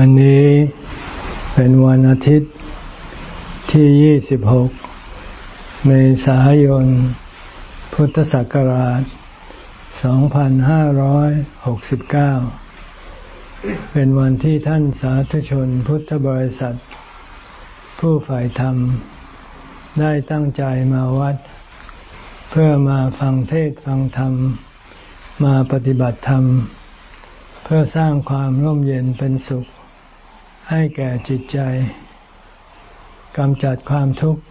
วันนี้เป็นวันอาทิตย์ที่ 26 เมษายน พุทธศักราช 2569 เป็นวันที่ท่านสาธุชนพุทธบริษัท ผู้ฝ่ายธรรม ได้ตั้งใจมาวัด เพื่อมาฟังเทศฟังธรรม มาปฏิบัติธรรม เพื่อสร้างความร่มเย็นเป็นสุข ให้แก่จิตใจกำจัดความทุกข์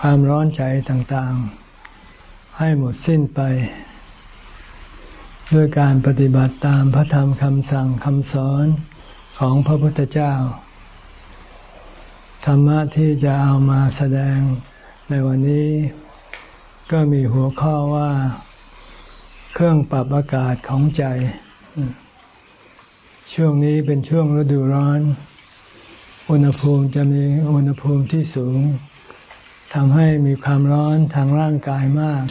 ความร้อนใจต่างๆ ให้หมดสิ้นไป ด้วยการปฏิบัติตามพระธรรมคำสั่งคำสอนของพระพุทธเจ้า ธรรมะที่จะเอามาแสดงในวันนี้ ก็มีหัวข้อว่า เครื่องปรับอากาศของใจ ช่วงนี้เป็นช่วงฤดูร้อน อุณหภูมิจะมีอุณหภูมิที่สูงทำให้มีความร้อนทางร่างกายมาก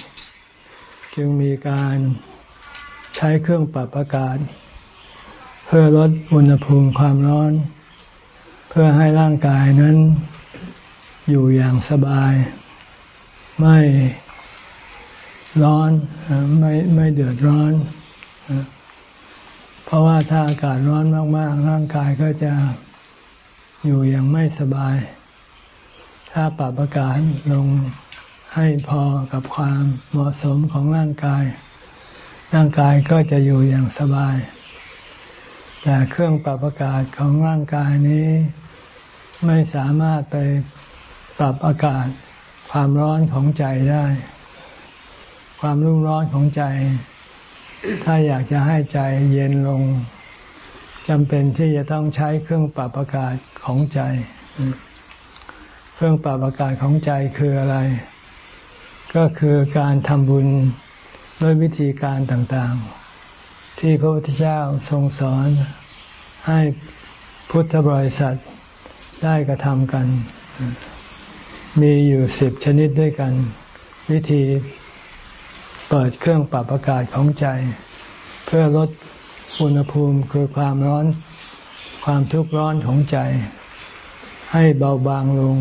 จึงมีการใช้เครื่องปรับอากาศ เพื่อลดอุณหภูมิความร้อน เพื่อให้ร่างกายนั้นอยู่อย่างสบาย ไม่ร้อนไม่ไม่เดือดร้อน เพราะว่าถ้าอากาศร้อนมาก ๆ ร่างกายก็จะ อยู่อย่างไม่สบาย ถ้าปรับอากาศลงให้พอกับความเหมาะสมของร่างกาย ร่างกายก็จะอยู่อย่างสบาย แต่เครื่องปรับอากาศของร่างกายนี้ ไม่สามารถไปปรับอากาศความร้อนของใจได้ ความรุ่มร้อนของใจ ถ้าอยากจะให้ใจเย็นลง จำเป็นที่จะต้องใช้เครื่องปรับอากาศของใจ เครื่องปรับอากาศของใจคืออะไร ก็คือการทำบุญด้วยวิธีการต่างๆ ที่พระพุทธเจ้าทรงสอนให้พุทธบริษัทได้กระทำกัน มีอยู่สิบชนิดด้วยกัน วิธีเปิดเครื่องปรับอากาศของใจ เพื่อลด อุณหภูมิคือความร้อน ความทุกข์ร้อนของใจ ให้เบาบางลง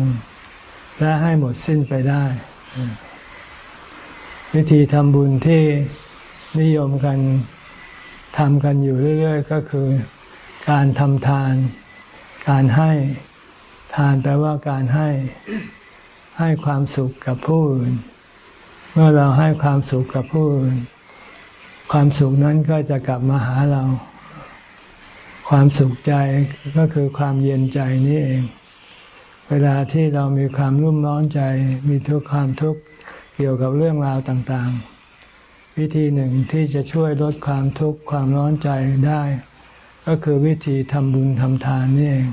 และให้หมดสิ้นไปได้ วิธีทำบุญที่นิยมกันทำกันอยู่เรื่อย ๆ ก็คือ การทำทาน การให้ทานแปลว่าการให้ให้ความสุขกับผู้อื่น เมื่อเราให้ความสุขกับผู้อื่น ความสุขนั้นก็จะกลับมาหาเรา ความสุขใจก็คือความเย็นใจนี่เอง เวลาที่เรามีความรุ่มร้อนใจ มีทุกข์ความทุกข์เกี่ยวกับเรื่องราวต่างๆ วิธีหนึ่งที่จะช่วยลดความทุกข์ความร้อนใจได้ ก็คือวิธีทำบุญทำทานนี่เอง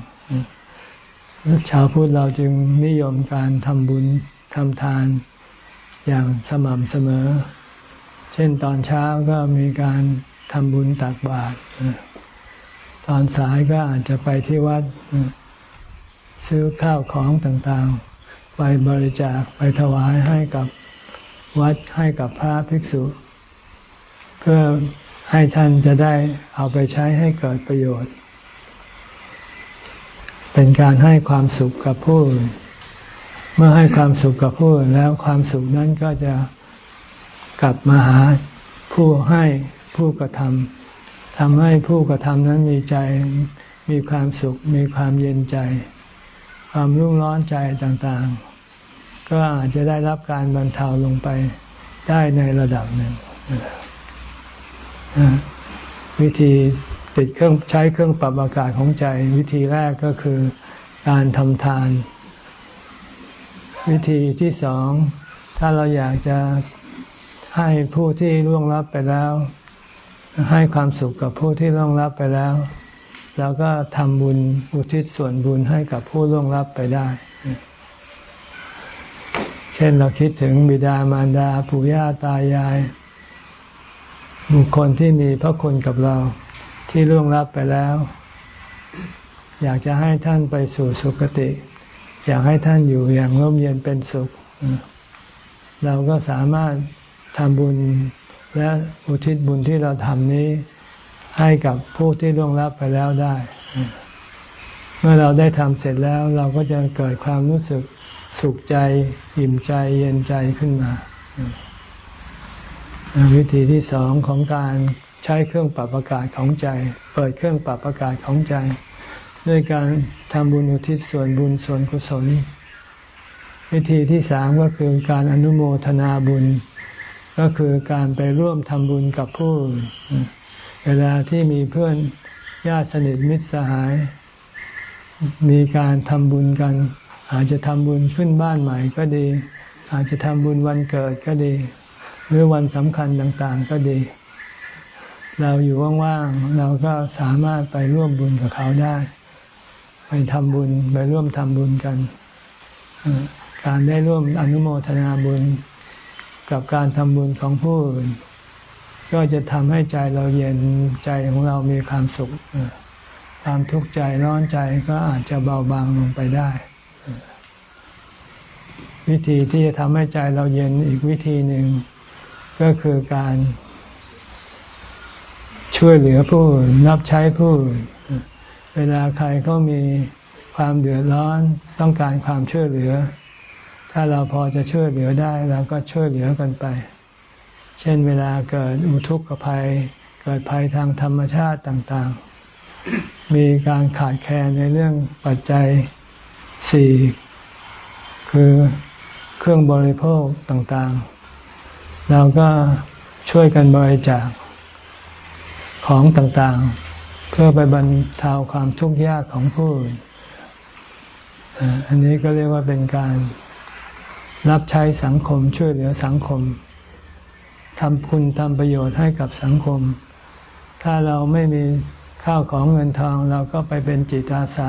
ชาวพุทธเราจึงนิยมการทำบุญทำทานอย่างสม่ำเสมอ เช่นตอนเช้าก็มีการทำบุญตักบาตรตอนสายก็อาจจะไปที่วัด ซื้อข้าวของต่างๆ ไปบริจาคไปถวายให้กับวัดให้กับพระภิกษุ เพื่อให้ท่านจะได้เอาไปใช้ให้เกิดประโยชน์ เป็นการให้ความสุขกับผู้เมื่อให้ความสุขกับผู้แล้วความสุขนั้นก็จะ กลับมาหาผู้ให้ผู้กระทำทำให้ผู้กระทำนั้นมีใจมีความสุข มีความเย็นใจ ความรุ่มร้อนใจต่างๆ ก็อาจจะได้รับการบรรเทาลงไปได้ในระดับหนึ่ง วิธีติดเครื่องใช้เครื่องปรับอากาศของใจ วิธีแรกก็คือการทำทาน วิธีที่สอง ถ้าเราอยากจะ ให้ผู้ที่ล่วงลับไปแล้ว ให้ความสุขกับผู้ที่ล่วงลับไปแล้ว แล้วก็ทำบุญอุทิศส่วนบุญให้กับผู้ล่วงลับไปได้ เช่นเราคิดถึงบิดามารดาปู่ย่าตายาย บุคคลที่มีพระคุณกับเราที่ล่วงลับไปแล้ว อยากจะให้ท่านไปสู่สุคติ อยากให้ท่านอยู่อย่างร่มเย็นเป็นสุข เราก็สามารถ ทำบุญและอุทิศบุญที่เราทำนี้ให้กับผู้ที่ล่วงลับไปแล้วได้ เมื่อเราได้ทำเสร็จแล้วเราก็จะเกิดความรู้สึกสุขใจ อิ่มใจเย็นใจขึ้นมา วิธีที่สองของการใช้เครื่องปรับอากาศของใจ เปิดเครื่องปรับอากาศของใจ ด้วยการทำบุญอุทิศส่วนบุญส่วนกุศล วิธีที่สามก็คือการอนุโมทนาบุญ ก็คือการไปร่วมทำบุญกับผู้เวลาที่มีเพื่อนญาติสนิทมิตรสหาย มีการทำบุญกัน อาจจะทำบุญขึ้นบ้านใหม่ก็ดี อาจจะทำบุญวันเกิดก็ดี หรือวันสำคัญต่างๆก็ดี เราอยู่ว่างๆเราก็สามารถไปร่วมบุญกับเขาได้ ไปทำบุญไปร่วมทำบุญกัน การได้ร่วมอนุโมทนาบุญ กับการทำบุญของผู้อื่น ก็จะทำให้ใจเราเย็นใจของเรามีความสุข ความทุกข์ใจร้อนใจก็อาจจะเบาบางลงไปได้ วิธีที่จะทำให้ใจเราเย็นอีกวิธีหนึ่ง ก็คือการช่วยเหลือผู้รับใช้ผู้เวลาใครเขามีความเดือดร้อนต้องการความช่วยเหลือ ถ้าเราพอจะช่วยเหลือได้เราก็ช่วยเหลือกันไป เช่นเวลาเกิดอุทุกขภัย เกิดภัยทางธรรมชาติต่างๆ มีการขาดแคลนในเรื่องปัจจัยสี่คือเครื่องบริโภคต่างๆ เราก็ช่วยกันบริจาคของต่างๆ เพื่อไปบรรเทาความทุกข์ยากของผู้อื่นอันนี้ก็เรียกว่าเป็นการ รับใช้สังคมช่วยเหลือสังคมทำคุณทำประโยชน์ให้กับสังคม ถ้าเราไม่มีข้าวของเงินทองเราก็ไปเป็นจิตอาสา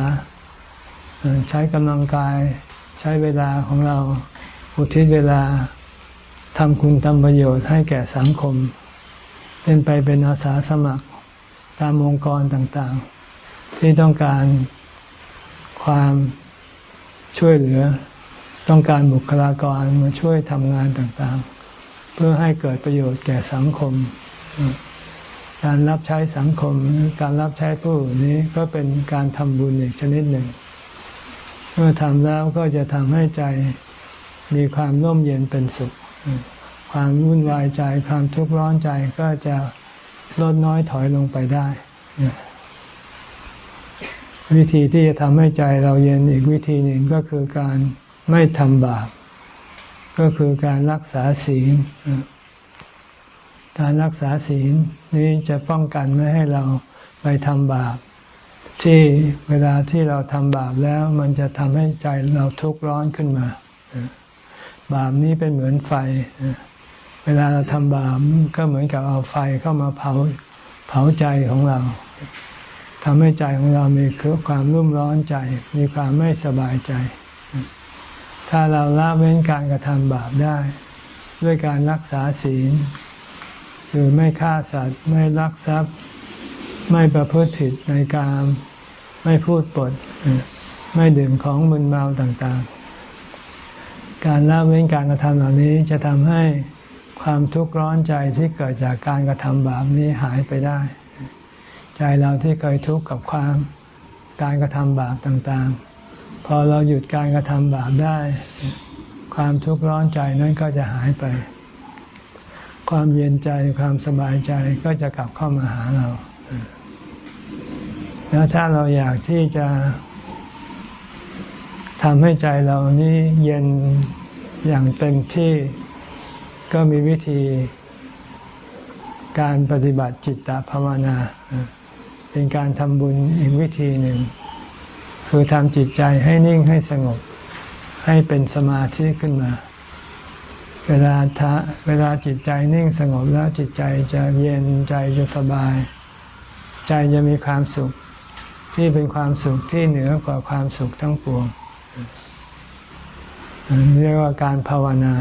ใช้กำลังกายใช้เวลาของเราอุทิศเวลาทำคุณทำประโยชน์ให้แก่สังคม เป็นไปเป็นอาสาสมัคร ตามองค์กรต่างๆ ที่ต้องการความช่วยเหลือ ต้องการบุคลากรมาช่วยทำงานต่างๆ เพื่อให้เกิดประโยชน์แก่สังคม การรับใช้สังคมการรับใช้ผู้นี้ก็เป็นการทำบุญอีกชนิดหนึ่ง เมื่อทำแล้วก็จะทำให้ใจมีความร่มเย็นเป็นสุข ความวุ่นวายใจความทุกข์ร้อนใจก็จะลดน้อยถอยลงไปได้ วิธีที่จะทำให้ใจเราเย็นอีกวิธีหนึ่งก็คือการ ไม่ทำบาป ก็คือการรักษาศีล การรักษาศีลนี้จะป้องกันไม่ให้เราไปทำบาป ที่เวลาที่เราทำบาปแล้ว มันจะทำให้ใจเราทุกข์ร้อนขึ้นมา บาปนี้เป็นเหมือนไฟ เวลาเราทำบาปก็เหมือนกับเอาไฟเข้ามาเผาเผาใจของเราทำให้ใจของเรามีความรุ่มร้อนใจ มีความไม่สบายใจ ถ้าเราละเว้นการกระทำบาปได้ ด้วยการรักษาศีลคือไม่ฆ่าสัตว์ ไม่ลักทรัพย์ ไม่ประพฤติผิดในการไม่พูดปด ไม่ดื่มของมึนเมาต่างๆ การละเว้นการกระทำเหล่านี้จะทำให้ความทุกข์ร้อนใจที่เกิดจากการกระทำบาปนี้หายไปได้ ใจเราที่เคยทุกข์กับความการกระทำบาปต่างๆ พอเราหยุดการกระทำบาปได้ ความทุกข์ร้อนใจนั้นก็จะหายไป ความเย็นใจความสบายใจก็จะกลับเข้ามาหาเรา แล้วถ้าเราอยากที่จะทำให้ใจเรานี้เย็นอย่างเต็มที่ก็มีวิธีการปฏิบัติจิตตภาวนา เป็นการทำบุญอีกวิธีหนึ่ง คือทำจิตใจให้นิ่งให้สงบ ให้เป็นสมาธิขึ้นมา เวลาทะเวลาจิตใจนิ่งสงบแล้วจิตใจจะเย็นใจจะสบาย ใจจะมีความสุขที่เป็นความสุขที่เหนือกว่าความสุขทั้งปวงเรียกว่าการภาวนา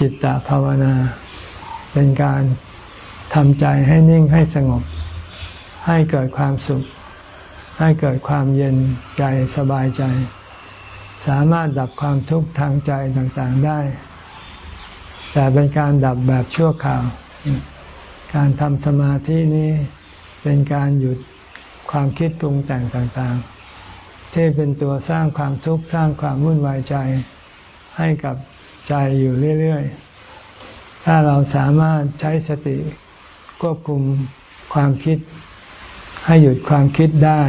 จิตตภาวนา เป็นการทำใจให้นิ่งให้สงบ ให้เกิดความสุข ให้เกิดความเย็นใจสบายใจ สามารถดับความทุกข์ทางใจต่างๆได้ แต่เป็นการดับแบบชั่วคราว การทำสมาธินี้เป็นการหยุดความคิดปรุงแต่งต่างๆ ที่เป็นตัวสร้างความทุกข์สร้างความวุ่นวายใจ ให้กับใจอยู่เรื่อยๆ ถ้าเราสามารถใช้สติควบคุมความคิด ให้หยุดความคิดได้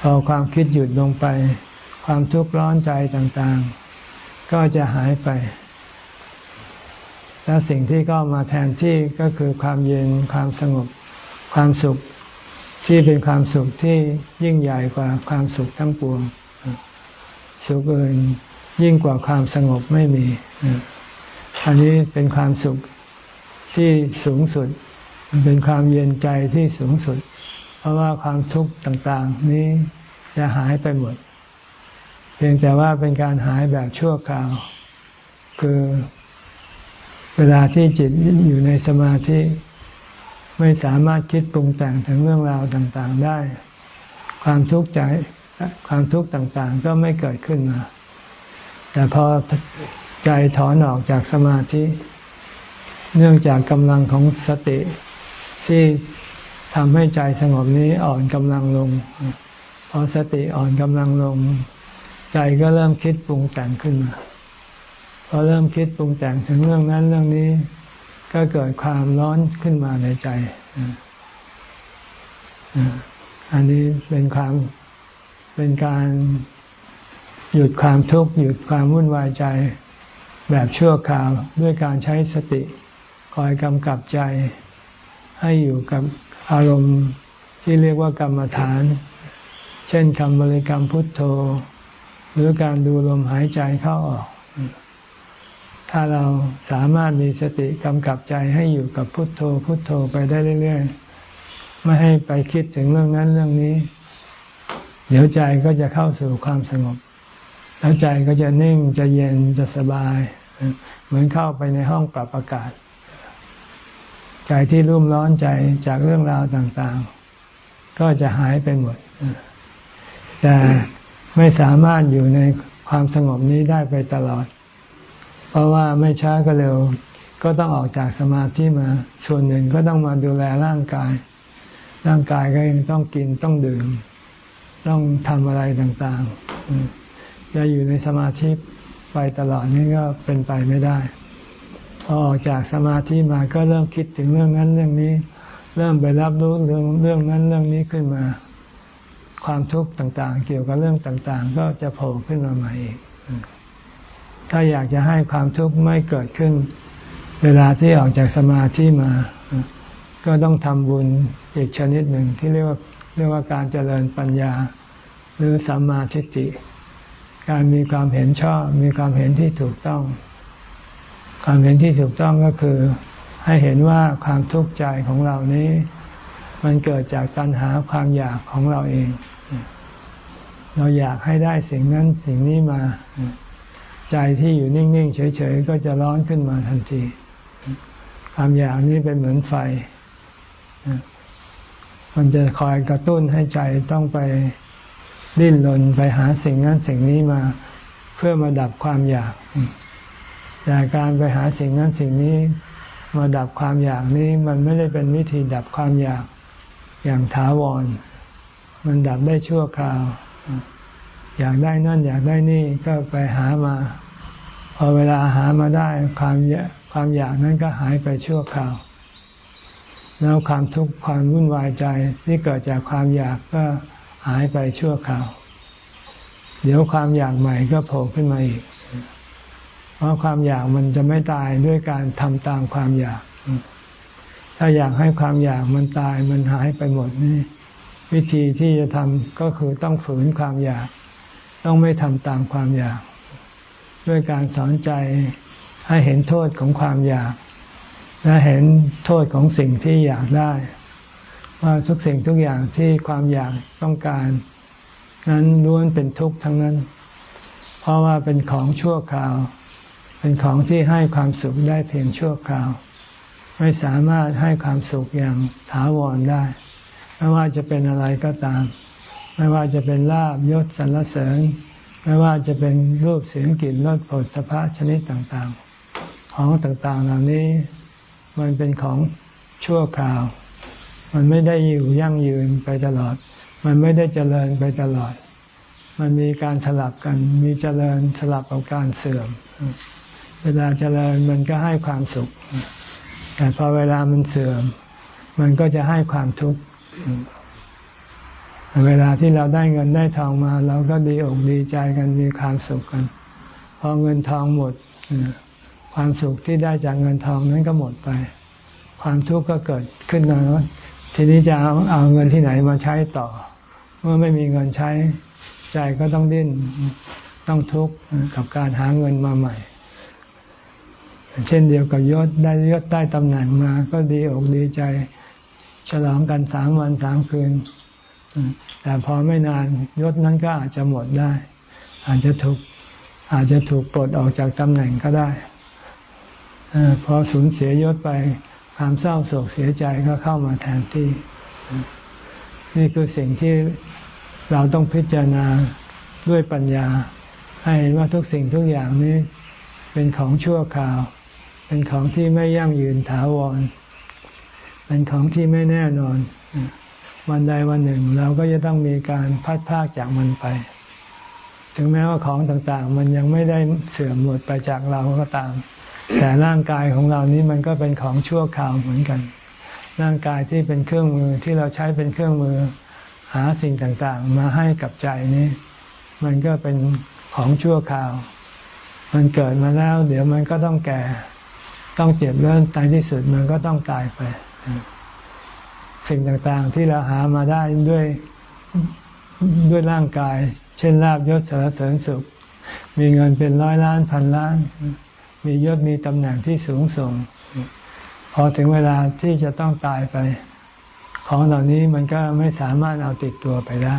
พอความคิดหยุดลงไป ความทุกข์ร้อนใจต่างๆ ก็จะหายไป และสิ่งที่ก็มาแทนที่ก็คือความเย็นความสงบ ความสุขที่เป็นความสุขที่ยิ่งใหญ่กว่าความสุขทั้งปวง สุขอื่นยิ่งกว่าความสงบไม่มี อันนี้เป็นความสุขที่สูงสุด เป็นความเย็นใจที่สูงสุด ราะว่าความทุกข์ต่างๆ นี้จะหายไปหมด เพียงแต่ว่าเป็นการหายแบบชั่วคราว คือเวลาที่จิตอยู่ในสมาธิ ไม่สามารถคิดปรุงแต่งถึงเรื่องราวต่างๆได้ ความทุกข์ใจความทุกข์ต่างๆ ก็ไม่เกิดขึ้นมา แต่พอใจถอนออกจากสมาธิ เนื่องจากกำลังของสติที่ ทำให้ใจสงบนี้อ่อนกำลังลง พอสติอ่อนกำลังลง ใจก็เริ่มคิดปรุงแต่งขึ้นมา พอเริ่มคิดปรุงแต่งถึงเรื่องนั้นเรื่องนี้ ก็เกิดความร้อนขึ้นมาในใจ อันนี้เป็นความเป็นการหยุดความทุกข์หยุดความวุ่นวายใจแบบชั่วคราวด้วยการใช้สติ คอยกำกับใจให้อยู่กับ อารมณ์ที่เรียกว่ากรรมฐาน เช่นคำบริกรรมพุทโธ หรือการดูลมหายใจเข้าออก ถ้าเราสามารถมีสติกำกับใจให้อยู่กับพุทโธ พุทโธไปได้เรื่อยๆ ไม่ให้ไปคิดถึงเรื่องนั้นเรื่องนี้ เดี๋ยวใจก็จะเข้าสู่ความสงบ แล้วใจก็จะนิ่งจะเย็นจะสบาย เหมือนเข้าไปในห้องปรับอากาศ ใจที่รุ่มร้อนใจจากเรื่องราวต่างๆ ก็จะหายไปหมด แต่ไม่สามารถอยู่ในความสงบนี้ได้ไปตลอด เพราะว่าไม่ช้าก็เร็ว ก็ต้องออกจากสมาธิมา ส่วนหนึ่งก็ต้องมาดูแลร่างกาย ร่างกายก็ยังต้องกินต้องดื่ม ต้องทำอะไรต่างๆจะอยู่ในสมาธิไปตลอดนี่ก็เป็นไปไม่ได้ พอออกจากสมาธิมาก็เริ่มคิดถึงเรื่องนั้นเรื่องนี้ เริ่มไปรับรู้เรื่องเรื่องนั้นเรื่องนี้ขึ้นมา ความทุกข์ต่างๆ เกี่ยวกับเรื่องต่างๆ ก็จะโผล่ขึ้นมาใหม่อีกถ้าอยากจะให้ความทุกข์ไม่เกิดขึ้น เวลาที่ออกจากสมาธิมา ก็ต้องทำบุญอีกชนิดหนึ่งที่เรียกว่าเรียกว่าการเจริญปัญญา หรือสัมมาทิฏฐิการมีความเห็นชอบ มีความเห็นที่ถูกต้อง ความเห็นที่ถูกต้องก็คือ ให้เห็นว่าความทุกข์ใจของเรานี้ มันเกิดจากตัณหาความอยากของเราเอง เราอยากให้ได้สิ่งนั้นสิ่งนี้มา ใจที่อยู่นิ่ง ๆ เฉย ๆ ก็จะร้อนขึ้นมาทันที ความอยากนี้เป็นเหมือนไฟ มันจะคอยกระตุ้นให้ใจต้องไปดิ้นรนไปหาสิ่งนั้นสิ่งนี้มา เพื่อมาดับความอยาก แต่การไปหาสิ่งนั้นสิ่งนี้มาดับความอยากนี้มันไม่ได้เป็นวิธีดับความอยากอย่างถาวร มันดับได้ชั่วคราว อยากได้นั่นอยากได้นี่ก็ไปหามา พอเวลาหามาได้ความความอยากนั้นก็หายไปชั่วคราว แล้วความทุกข์ความวุ่นวายใจที่เกิดจากความอยากก็หายไปชั่วคราว เดี๋ยวความอยากใหม่ก็โผล่ขึ้นมาอีก เพราะความอยากมันจะไม่ตายด้วยการทำตามความอยาก ถ้าอยากให้ความอยากมันตายมันหายไปหมดนี่วิธีที่จะทำก็คือต้องฝืนความอยาก ต้องไม่ทำตามความอยาก ด้วยการสอนใจให้เห็นโทษของความอยาก และเห็นโทษของสิ่งที่อยากได้ว่าทุกสิ่งทุกอย่างที่ความอยากต้องการ นั้นล้วนเป็นทุกข์ทั้งนั้น เพราะว่าเป็นของชั่วคราว เป็นของที่ให้ความสุขได้เพียงชั่วคราว ไม่สามารถให้ความสุขอย่างถาวรได้ ไม่ว่าจะเป็นอะไรก็ตาม ไม่ว่าจะเป็นลาบยศสรรเสริญ ไม่ว่าจะเป็นรูปเสียงกลิ่นรสผลสะพะชนิดต่างๆ ของต่างๆเหล่านี้มันเป็นของชั่วคราว มันไม่ได้อยู่ยั่งยืนไปตลอด มันไม่ได้เจริญไปตลอดมมันมีการสลับกัน มีเจริญสลับกับการเสื่อม เวลาเจริญมันก็ให้ความสุข แต่พอเวลามันเสื่อม มันก็จะให้ความทุกข์เวลาที่เราได้เงินได้ทองมา เราก็ดีอกดีใจกันมีความสุขกัน พอเงินทองหมดความสุขที่ได้จากเงินทองนั้นก็หมดไป ความทุกข์ก็เกิดขึ้นมาว่าทีนี้จะเอาเอาเงินที่ไหนมาใช้ต่อ เมื่อไม่มีเงินใช้ใจก็ต้องดิ้นต้องทุกข์กับการหาเงินมาใหม่ เช่นเดียวกับยศได้ยศได้ตำแหน่งมา ก็ดีอกดีใจ ฉลองกันสามวันสามคืน แต่พอไม่นานยศนั้นก็อาจจะหมดได้ อาจจะถูกอาจจะถูกปลดออกจากตำแหน่งก็ได้พอสูญเสียยศไปความเศร้าโศกเสียใจก็เข้ามาแทนที่ นี่คือสิ่งที่เราต้องพิจารณาด้วยปัญญา ให้ว่าทุกสิ่งทุกอย่างนี้เป็นของชั่วคราว เป็นของที่ไม่ยั่งยืนถาวร เป็นของที่ไม่แน่นอน วันใดวันหนึ่ง เราก็จะต้องมีการพัดพากจากมันไป ถึงแม้ว่าของต่างๆ มันยังไม่ได้เสื่อมหมดไปจากเราก็ตาม แต่ร่างกายของเรานี้มันก็เป็นของชั่วคราวเหมือนกัน ร่างกายที่เป็นเครื่องมือที่เราใช้เป็นเครื่องมือหาสิ่งต่างๆ มาให้กับใจนี้ มันก็เป็นของชั่วคราว มันเกิดมาแล้ว เดี๋ยวมันก็ต้องแก่ ต้องเจ็บแล้วตายที่สุดมันก็ต้องตายไป สิ่งต่างๆที่เราหามาได้ด้วยด้วยร่างกาย เช่นลาบยศสารเสริญสุข มีเงินเป็นร้อยล้านพันล้าน มียศมีตำแหน่งที่สูงส่ง พอถึงเวลาที่จะต้องตายไป ของเหล่านี้มันก็ไม่สามารถเอาติดตัวไปได้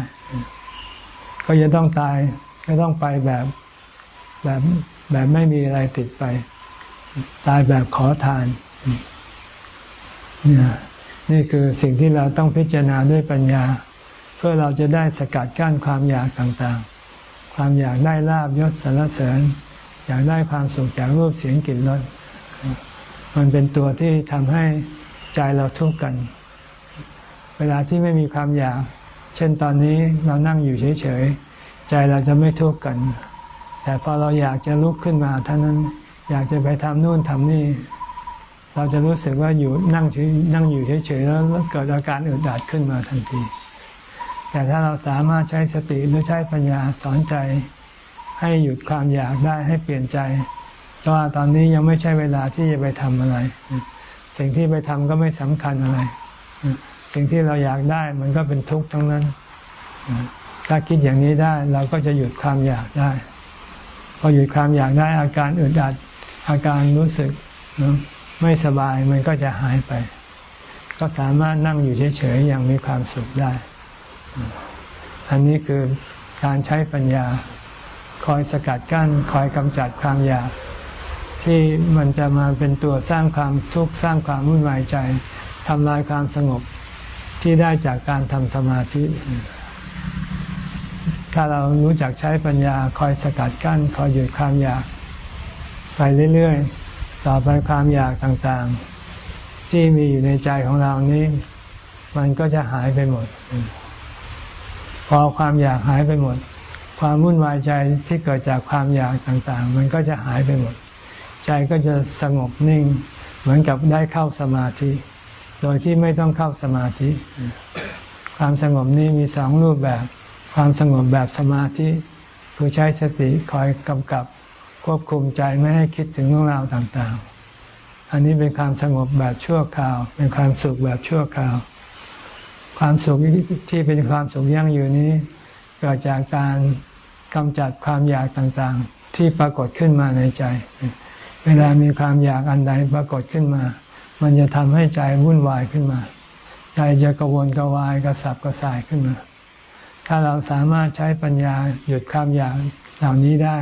ก็จะต้องตายก็ต้องไปแบบแบบแบบไม่มีอะไรติดไป ตายแบบขอทานนี่นี่คือสิ่งที่เราต้องพิจารณาด้วยปัญญา เพื่อเราจะได้สกัดกั้นความอยากต่างๆ ความอยากได้ลาบยศสรรเสริญ อยากได้ความสุขจากรูปเสียงกลิ่นรสมันเป็นตัวที่ทำให้ใจเราทุกข์กัน เวลาที่ไม่มีความอยาก เช่นตอนนี้เรานั่งอยู่เฉยๆ ใจเราจะไม่ทุกข์กัน แต่พอเราอยากจะลุกขึ้นมาท่านั้น อยากจะไปทำนู่นทำนี่ เราจะรู้สึกว่าอยู่นั่งเฉยนั่งอยู่เฉยๆแล้วเกิดอาการอึดอัดขึ้นมาทันที แต่ถ้าเราสามารถใช้สติหรือใช้ปัญญาสอนใจ ให้หยุดความอยากได้ให้เปลี่ยนใจว่าตอนนี้ยังไม่ใช่เวลาที่จะไปทำอะไร สิ่งที่ไปทำก็ไม่สำคัญอะไร สิ่งที่เราอยากได้มันก็เป็นทุกข์ทั้งนั้น ถ้าคิดอย่างนี้ได้เราก็จะหยุดความอยากได้ พอหยุดความอยากได้อาการอึดอัด อาการรู้สึกไม่สบายมันก็จะหายไป ก็สามารถนั่งอยู่เฉยๆอย่างมีความสุขได้ อันนี้คือการใช้ปัญญา คอยสกัดกั้น คอยกำจัดความอยากที่มันจะมาเป็นตัวสร้างความทุกข์สร้างความวุ่นวายใจทำลายความสงบที่ได้จากการทำสมาธิ ถ้าเรารู้จักใช้ปัญญา คอยสกัดกั้น คอยหยุดความอยาก ไปเรื่อยๆ ต่อไปความอยากต่างๆ ที่มีอยู่ในใจของเรานี้ มันก็จะหายไปหมด พอความอยากหายไปหมด ความวุ่นวายใจที่เกิดจากความอยากต่างๆ มันก็จะหายไปหมด ใจก็จะสงบนิ่ง เหมือนกับได้เข้าสมาธิ โดยที่ไม่ต้องเข้าสมาธิ ความสงบนี้มีสองรูปแบบ ความสงบแบบสมาธิคือใช้สติคอยกำกับ ควบคุมใจไม่ให้คิดถึงเรื่องราวต่างๆ อันนี้เป็นความสงบแบบชั่วคราว เป็นความสุขแบบชั่วคราว ความสุขที่เป็นความสุขยั่งยืนนี้เกิดจากการกำจัดความอยากต่างๆ ที่ปรากฏขึ้นมาในใจ เวลามีความอยากอันใดปรากฏขึ้นมา มันจะทำให้ใจวุ่นวายขึ้นมา ใจจะกระวนกระวายกระสับกระส่ายขึ้นมา ถ้าเราสามารถใช้ปัญญาหยุดความอยากเหล่านี้ได้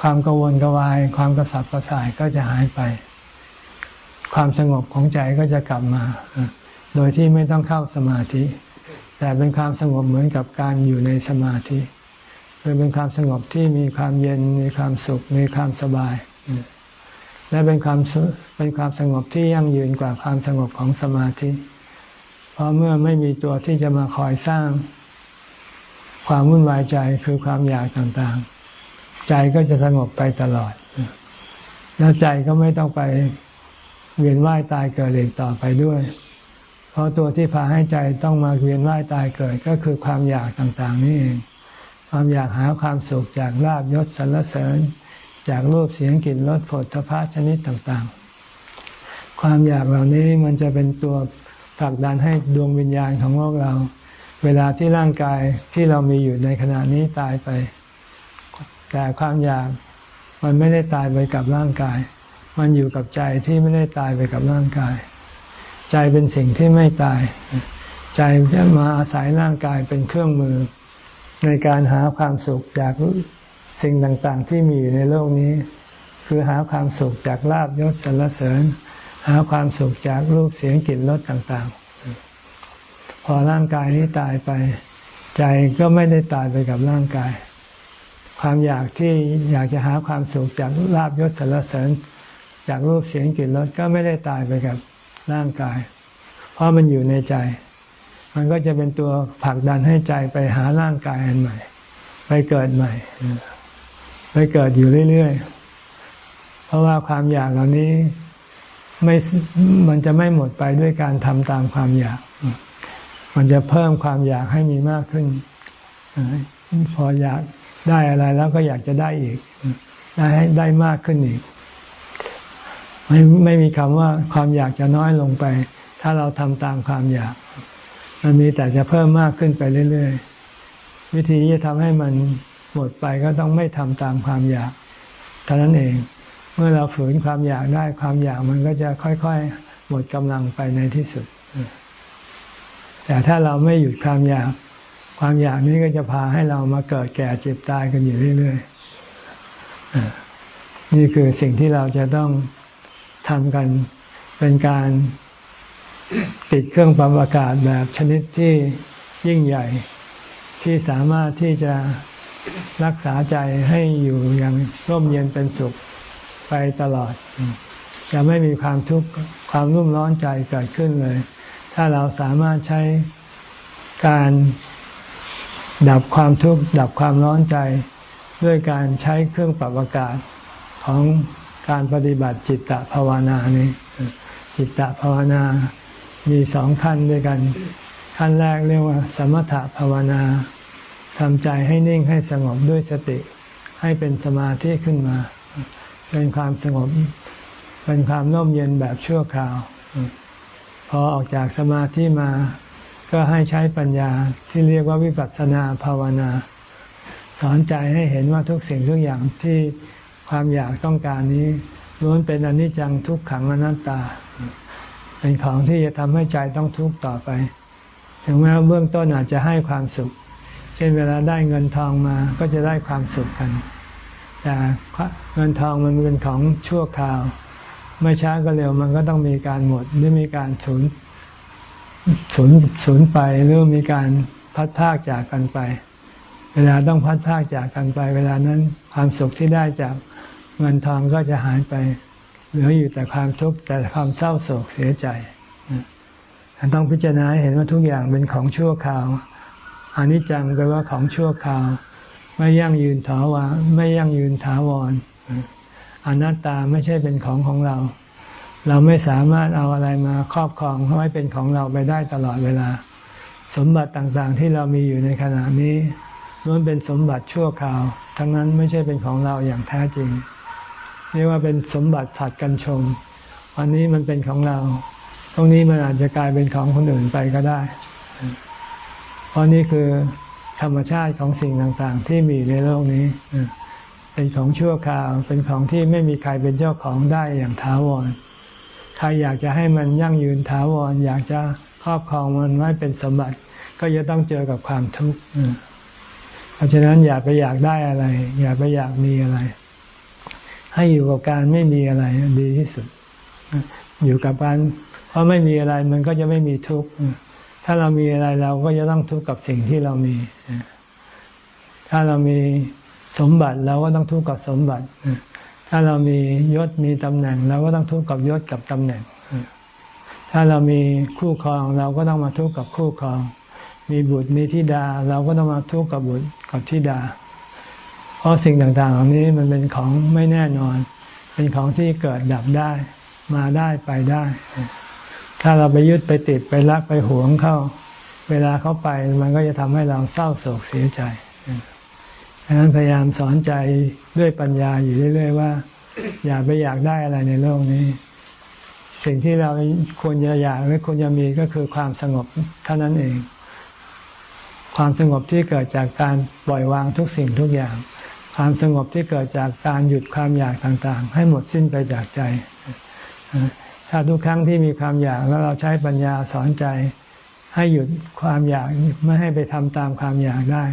ความกระวนกวาย ความกระสับกระส่ายก็จะหายไป ความสงบของใจก็จะกลับมา โดยที่ไม่ต้องเข้าสมาธิ แต่เป็นความสงบเหมือนกับการอยู่ในสมาธิคือเป็นความสงบที่มีความเย็นมีความสุข มีความสบาย และเป็นความเป็นความสงบที่ยั่งยืนกว่าความสงบของสมาธิ เพราะเมื่อไม่มีตัวที่จะมาคอยสร้างคความวุ่นวายใจคือความอยากต่างๆ ใจก็จะสงบไปตลอด แล้วใจก็ไม่ต้องไปเวียนว่ายตายเกิดอีกต่อไปด้วย เพราะตัวที่พาให้ใจต้องมาเวียนว่ายตายเกิดก็คือความอยากต่างๆ นี่เอง ความอยากหาความสุขจากลาบยศสรรเสริญ จากรูปเสียงกลิ่นรสผลทพะชนิดต่างๆ ความอยากเหล่านี้มันจะเป็นตัวผลักดันให้ดวงวิญญาณของพวกเรา เวลาที่ร่างกายที่เรามีอยู่ในขณะนี้ตายไป แต่ความอยากมันไม่ได้ตายไปกับร่างกาย มันอยู่กับใจที่ไม่ได้ตายไปกับร่างกาย ใจเป็นสิ่งที่ไม่ตาย ใจจะมาอาศัยร่างกายเป็นเครื่องมือ ในการหาความสุขจากสิ่งต่างๆ ที่มีอยู่ในโลกนี้ คือหาความสุขจากลาบยศสรรเสริญ หาความสุขจากรูปเสียงกลิ่นรสต่างๆ พอร่างกายนี้ตายไป ใจก็ไม่ได้ตายไปกับร่างกาย ความอยากที่อยากจะหาความสุขจากลาบยศสรรเสริญจากรูปเสียงกลิ่นรสก็ไม่ได้ตายไปกับร่างกาย เพราะมันอยู่ในใจ มันก็จะเป็นตัวผลักดันให้ใจไปหาร่างกายอันใหม่ ไปเกิดใหม่ ไปเกิดอยู่เรื่อยๆ เพราะว่าความอยากเหล่านี้ไม่มันจะไม่หมดไปด้วยการทำตามความอยาก มันจะเพิ่มความอยากให้มีมากขึ้น พออยาก ได้อะไรแล้วก็อยากจะได้อีก ได้ให้ได้มากขึ้นอีก ไม่ไม่มีคำว่าความอยากจะน้อยลงไป ถ้าเราทำตามความอยาก มันมีแต่จะเพิ่มมากขึ้นไปเรื่อย ๆ วิธีที่จะทำให้มันหมดไปก็ต้องไม่ทำตามความอยากเท่านั้นเอง เมื่อเราฝืนความอยากได้ความอยากมันก็จะค่อยๆ หมดกำลังไปในที่สุด แต่ถ้าเราไม่หยุดความอยาก ความอยากนี้ก็จะพาให้เรามาเกิดแก่เจ็บตายกันอยู่เรื่อยๆนี่คือสิ่งที่เราจะต้องทำกันเป็นการติดเครื่องปรับอากาศแบบชนิดที่ยิ่งใหญ่ ที่สามารถที่จะรักษาใจให้อยู่อย่างร่มเย็นเป็นสุขไปตลอด จะไม่มีความทุกข์ความรุ่มร้อนใจเกิดขึ้นเลย ถ้าเราสามารถใช้การ ดับความทุกข์ดับความร้อนใจด้วยการใช้เครื่องปรับอากาศของการปฏิบัติจิตตภาวนานี้ จิตตภาวนา มีสองขั้นด้วยกัน ขั้นแรกเรียกว่า สมถะภาวนาทำใจให้นิ่งให้สงบด้วยสติ ให้เป็นสมาธิขึ้นมา เป็นความสงบ เป็นความน่มเย็นแบบชั่วคราว พอออกจากสมาธิมา ก็ให้ใช้ปัญญาที่เรียกว่าวิปัสสนาภาวนา สอนใจให้เห็นว่าทุกสิ่งทุกอย่างที่ความอยากต้องการนี้ล้วนเป็นอนิจจังทุกขังอนัตตา เป็นของที่จะทำให้ใจต้องทุกข์ต่อไป ถึงแม้เบื้องต้นอาจจะให้ความสุข เช่นเวลาได้เงินทองมาก็จะได้ความสุขกัน แต่เงินทองมันเป็นของชั่วคราว ไม่ช้าก็เร็วมันก็ต้องมีการหมดหรือมีการสูญ สูญสูญไปหรือมีการพัดพากจากกันไป เวลาต้องพัดพากจากกันไป เวลานั้นความสุขที่ได้จากเงินทองก็จะหายไป เหลืออยู่แต่ความทุกข์แต่ความเศร้าโศกเสียใจต้องพิจารณาเห็นว่าทุกอย่างเป็นของชั่วคราวอนิจจังแปลว่าของชั่วคราว ไม่ยั่งยืนถาวรไม่ยั่งยืนถาวรอนัตตาไม่ใช่เป็นของของเรา เราไม่สามารถเอาอะไรมาครอบครองไว้เป็นของเราไปได้ตลอดเวลา สมบัติต่างๆที่เรามีอยู่ในขณะนี้ล้วนเป็นสมบัติชั่วคราว ทั้งนั้นไม่ใช่เป็นของเราอย่างแท้จริงเรียกว่าเป็นสมบัติผัดกันชม วันนี้มันเป็นของเราตรงนี้มันอาจจะกลายเป็นของคนอื่นไปก็ได้ เพราะนี่คือธรรมชาติของสิ่งต่างๆ ที่มีในโลกนี้ เป็นของชั่วคราว เป็นของที่ไม่มีใครเป็นเจ้าของได้อย่างถาวร ใครอยากจะให้มันยั่งยืนถาวรอยากจะครอบครองมันไว้เป็นสมบัติ ก็จะต้องเจอกับความทุกข์เพราะฉะนั้นอย่าไปอยากได้อะไร อย่าไปอยากมีอะไร ให้อยู่กับการไม่มีอะไรดีที่สุด อยู่กับการเพราะไม่มีอะไรมันก็จะไม่มีทุกข์ถ้าเรามีอะไรเราก็จะต้องทุกข์กับสิ่งที่เรามี ถ้าเรามีสมบัติเราก็ต้องทุกข์กับสมบัติ ถ้าเรามียศมีตำแหน่งเราก็ต้องทุกข์กับยศกับตำแหน่ง ถ้าเรามีคู่ครองเราก็ต้องมาทุกข์กับคู่ครอง มีบุตรมีธิดา เราก็ต้องมาทุกข์กับบุตรกับธิดา เพราะสิ่งต่างๆ เหล่านี้มันเป็นของไม่แน่นอน เป็นของที่เกิดดับได้ มาได้ไปได้ ถ้าเราไปยึดไปติดไปรักไปหวงเข้า เวลาเขาไปมันก็จะทำให้เราเศร้าโศกเสียใจ ดังนั้นพยายามสอนใจด้วยปัญญาอยู่เรื่อย ๆ ว่า อย่าไปอยากได้อะไรในโลกนี้ สิ่งที่เราควรจะอยากหรือควรจะมีก็คือความสงบเท่านั้นเอง ความสงบที่เกิดจากการปล่อยวางทุกสิ่งทุกอย่าง ความสงบที่เกิดจากการหยุดความอยากต่างๆ ให้หมดสิ้นไปจากใจ ถ้าทุกครั้งที่มีความอยากแล้วเราใช้ปัญญาสอนใจ ให้หยุดความอยากไม่ให้ไปทำตามความอยากได้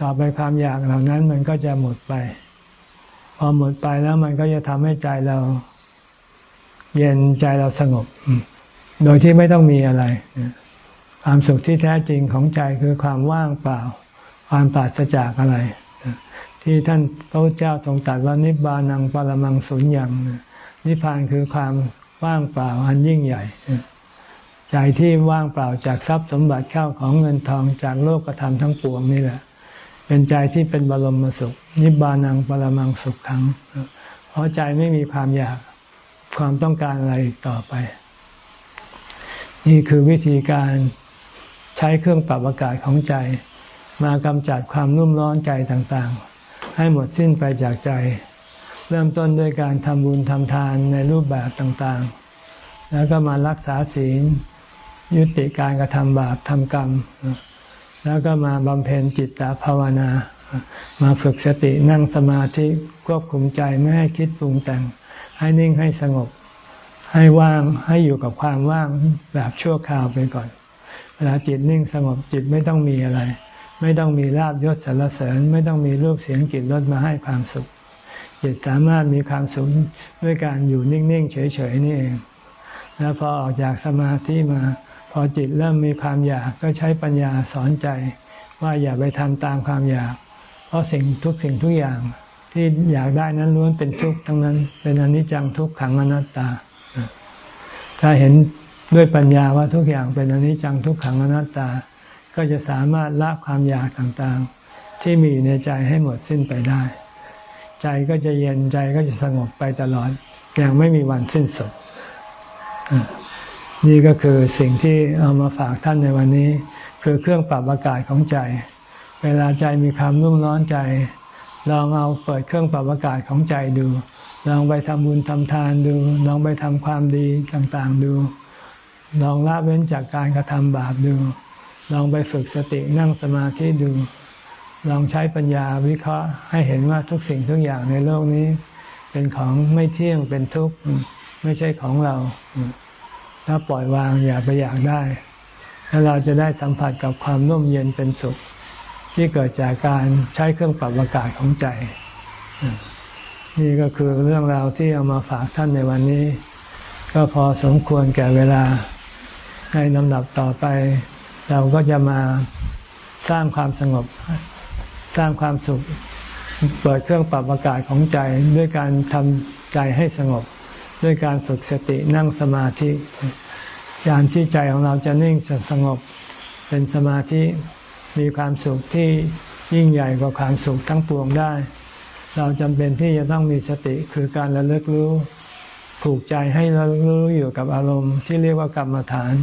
ต่อไปความอยากเหล่านั้นมันก็จะหมดไป พอหมดไปแล้วมันก็จะทำให้ใจเรา เย็นใจเราสงบ โดยที่ไม่ต้องมีอะไร ความสุขที่แท้จริงของใจคือความว่างเปล่า ความปราศจากอะไร ที่ท่านพระพุทธเจ้าทรงตรัสว่านิบานังปรมังสุญญ์นิพพานคือความว่างเปล่าอันยิ่งใหญ่ใจที่ว่างเปล่าจากทรัพย์สมบัติเข้าของเงินทองจากโลกธรรมทั้งปวงนี่แหละ เป็นใจที่เป็นบรมสุข นิบานังปรมังสุขขัง เพราะใจไม่มีความอยากความต้องการอะไรอีกต่อไป นี่คือวิธีการใช้เครื่องปรับอากาศของใจ มากำจัดความรุ่มร้อนใจต่างๆ ให้หมดสิ้นไปจากใจ เริ่มต้นด้วยการทำบุญทำทานในรูปแบบต่างๆ แล้วก็มารักษาศีล ยุติการกระทำบาปทำกรรม แล้วก็มาบำเพ็ญจิตตภาวนา มาฝึกสตินั่งสมาธิควบคุมใจไม่ให้คิดปรุงแต่ง ให้นิ่งให้สงบ ให้ว่างให้อยู่กับความว่างแบบชั่วคราวไปก่อน เวลาจิตนิ่งสงบจิตไม่ต้องมีอะไร ไม่ต้องมีลาบยศสรรเสริญ ไม่ต้องมีรูปเสียงกลิ่นรสมาให้ความสุขจิตสามารถมีความสุขด้วยการอยู่นิ่งๆเฉยๆนี่เองแล้วพอออกจากสมาธิมา อจิตเริ่มมีความอยากก็ใช้ปัญญาสอนใจ ว่าอย่าไปทำตามความอยาก เพราะสิ่งทุกสิ่งทุกอย่างที่อยากได้นั้นล้วนเป็นทุกข์ทั้งนั้น เป็นอนิจจังทุกขังอนัตตา ถ้าเห็นด้วยปัญญาว่าทุกอย่างเป็นอนิจจังทุกขังอนัตตา ก็จะสามารถละความอยากต่างๆ ที่มีอยู่ในใจให้หมดสิ้นไปได้ ใจก็จะเย็นใจก็จะสงบไปตลอดอย่างไม่มีวันสิ้นสุด นี่ก็คือสิ่งที่เอามาฝากท่านในวันนี้ คือเครื่องปรับอากาศของใจ เวลาใจมีความรุ่มร้อนใจ ลองเอาเปิดเครื่องปรับอากาศของใจดู ลองไปทำบุญทำทานดู ลองไปทำความดีต่างๆดู ลองละเว้นจากการกระทำบาปดู ลองไปฝึกสตินั่งสมาธิดู ลองใช้ปัญญาวิเคราะห์ให้เห็นว่าทุกสิ่งทุกอย่างในโลกนี้ เป็นของไม่เที่ยงเป็นทุกข์ไม่ใช่ของเรา ถ้าปล่อยวางอย่าไปอยากได้ แล้วเราจะได้สัมผัสกับความร่มเย็นเป็นสุข ที่เกิดจากการใช้เครื่องปรับอากาศของใจ นี่ก็คือเรื่องราวที่เอามาฝากท่านในวันนี้ ก็พอสมควรแก่เวลาในลำดับต่อไป เราก็จะมาสร้างความสงบสร้างความสุข เปิดเครื่องปรับอากาศของใจด้วยการทำใจให้สงบ ด้วยการฝึกสตินั่งสมาธิยานที่ใจของเราจะนิ่งสงบเป็นสมาธิมีความสุขที่ยิ่งใหญ่กว่าความสุขทั้งปวงได้ เราจำเป็นที่จะต้องมีสติคือการระลึกรู้ผูกใจให้ระลึกรู้อยู่กับอารมณ์ที่เรียกว่ากรรมฐาน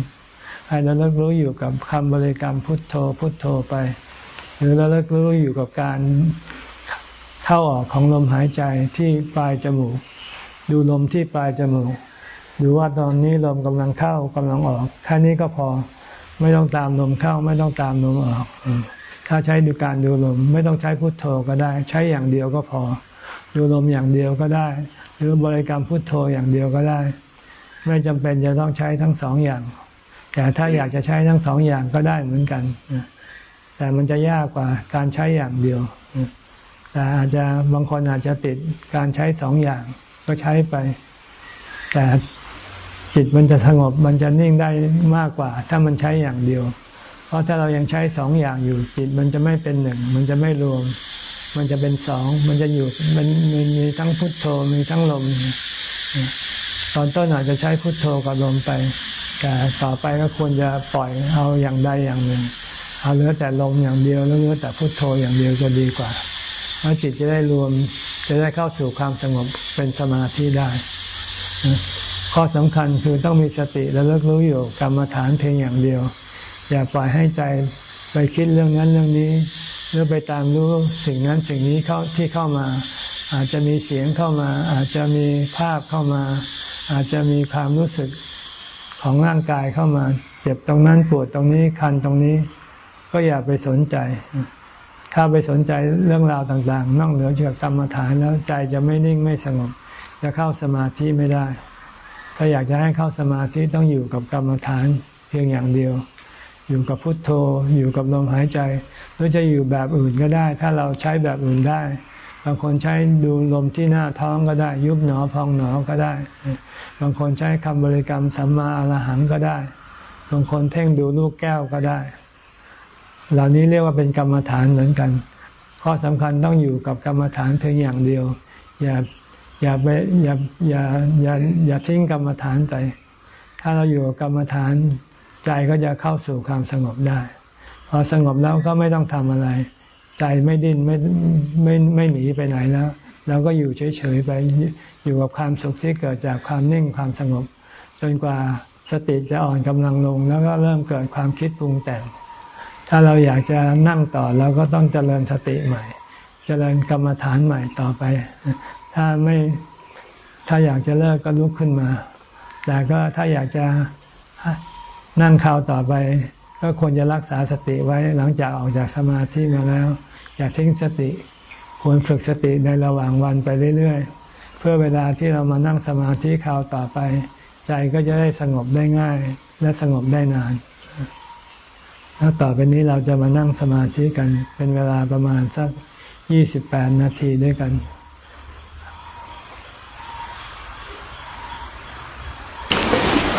ให้ระลึกรู้อยู่กับคำบริกรรมพุทโธพุทโธไป หรือระลึกรู้อยู่กับการเข้าออกของลมหายใจที่ปลายจมูก ดูลมที่ปลายจมูกดูว่าตอนนี้ลมกำลังเข้ากำลังออกแค่นี้ก็พอไม่ต้องตามลมเข้า ไม่ต้องตามลมออกถ้าใช้ดูการดูลม ไม่ต้องใช้พุทโธก็ได้ ใช้อย่างเดียวก็พอ ดูลมอย่างเดียวก็ได้ หรือบริกรรมพุทโธอย่างเดียวก็ได้ ไม่จำเป็นจะต้องใช้ทั้งสองอย่าง แต่ถ้าอยากจะใช้ทั้งสองอย่างก็ได้เหมือนกันแต่มันจะยากกว่าการใช้อย่างเดียวแต่อาจจะบางคนอาจจะติดการใช้สองอย่าง ก็ใช้ไป แต่จิตมันจะสงบมันจะนิ่งได้มากกว่า ถ้ามันใช้อย่างเดียว เพราะถ้าเรายังใช้สองอย่างอยู่ จิตมันจะไม่เป็นหนึ่ง มันจะไม่รวม มันจะเป็นสอง มันจะอยู่มันมีมีทั้งพุทโธมีทั้งลม ตอนต้นอาจจะใช้พุทโธกับลมไป แต่ต่อไปก็ควรจะปล่อยเอาอย่างใดอย่างหนึ่ง เอาเหลือแต่ลมอย่างเดียวแล้วเหลือแต่พุทโธอย่างเดียวจะดีกว่า แล้วจิตจะได้รวมจะได้เข้าสู่ความสงบเป็นสมาธิได้ ข้อสำคัญคือต้องมีสติและเลิกรู้อยู่กรรมฐานเพียงอย่างเดียว อย่าปล่อยให้ใจไปคิดเรื่องนั้นเรื่องนี้ หรือไปตามรู้สิ่งนั้นสิ่งนี้เข้าที่เข้ามา อาจจะมีเสียงเข้ามา อาจจะมีภาพเข้ามา อาจจะมีความรู้สึกของร่างกายเข้ามา เจ็บตรงนั้นปวดตรงนี้คันตรงนี้ ก็อย่าไปสนใจ ถ้าไปสนใจเรื่องราวต่างๆนอกเหนือจากกรรมฐานแล้วใจจะไม่นิ่งไม่สงบ จะเข้าสมาธิไม่ได้ ถ้าอยากจะให้เข้าสมาธิต้องอยู่กับกรรมฐานเพียงอย่างเดียว อยู่กับพุทโธ อยู่กับลมหายใจ หรือจะอยู่แบบอื่นก็ได้ ถ้าเราใช้แบบอื่นได้บางคนใช้ดูลมที่หน้าท้องก็ได้ ยุบหนอพองหนอก็ได้ บางคนใช้คำบริกรรมสัมมาอรหังก็ได้ บางคนเพ่งดูลูกแก้วก็ได้ เหล่านี้เรียกว่าเป็นกรรมฐานเหมือนกัน ข้อสำคัญต้องอยู่กับกรรมฐานเพียงอย่างเดียว อย่าอย่าไปอย่าอย่าอย่าอย่าทิ้งกรรมฐานไป ถ้าเราอยู่กับกรรมฐานใจก็จะเข้าสู่ความสงบได้ พอสงบแล้วก็ไม่ต้องทำอะไร ใจไม่ดิ้นไม่ไม่ไม่หนีไปไหนแล้วเราก็อยู่เฉยๆไปอยู่กับความสุขที่เกิดจากความนิ่งความสงบ จนกว่าสติจะอ่อนกำลังลง แล้วก็เริ่มเกิดความคิดปรุงแต่ง ถ้าเราอยากจะนั่งต่อเราก็ต้องเจริญสติใหม่ เจริญกรรมฐานใหม่ต่อไป ถ้าไม่ถ้าอยากจะเลิกก็ลุกขึ้นมา แต่ก็ถ้าอยากจะนั่งข่าวต่อไป ก็ควรจะรักษาสติไว้หลังจากออกจากสมาธิมาแล้ว อย่าทิ้งสติ ควรฝึกสติในระหว่างวันไปเรื่อยๆ เพื่อเวลาที่เรามานั่งสมาธิข่าวต่อไป ใจก็จะได้สงบได้ง่ายและสงบได้นาน แล้วต่อไปนี้เราจะมานั่งสมาธิกัน เป็นเวลาประมาณสักยี่สิบแปดนาทีด้วยกัน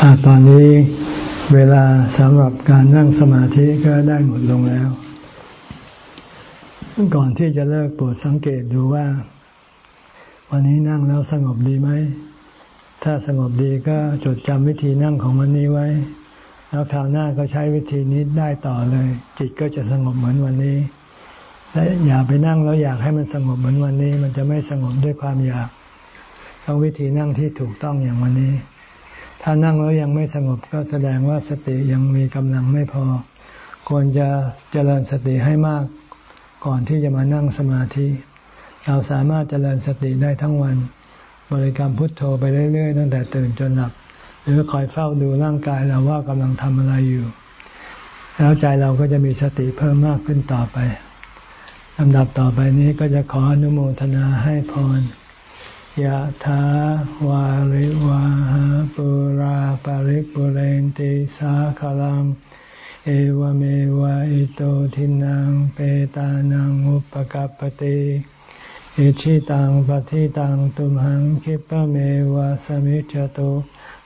อตอนนี้เวลาสำหรับการนั่งสมาธิก็ได้หมดลงแล้ว ก่อนที่จะเลิกโปรดสังเกตดูว่า วันนี้นั่งแล้วสงบดีไหม ถ้าสงบดีก็จดจำวิธีนั่งของวันนี้ไว้ แล้วคราวหน้าก็ใช้วิธีนี้ได้ต่อเลย จิตก็จะสงบเหมือนวันนี้และอย่าไปนั่งแล้วอยากให้มันสงบเหมือนวันนี้ มันจะไม่สงบด้วยความอยากต้องวิธีนั่งที่ถูกต้องอย่างวันนี้ ถ้านั่งแล้วยังไม่สงบก็แสดงว่าสติยังมีกำลังไม่พอ ควรจะเจริญสติให้มากก่อนที่จะมานั่งสมาธิ เราสามารถเจริญสติได้ทั้งวัน บริกรรมพุทโธไปเรื่อยๆตั้งแต่ตื่นจนหลับ หรือคอยเฝ้าดูร่างกายเราว่ากำลังทำอะไรอยู่ แล้วใจเราก็จะมีสติเพิ่มมากขึ้นต่อไปลำดับต่อไปนี้ก็จะขออนุโมทนาให้พรยะถาวาริวาหาปุราปาริปุเรนติสาคลัง เอวเมวะอิโตทินังเปตานังอุปกัปติอิชิตังปฏิตังตุมหังคิปะเมวะสมิจจตุ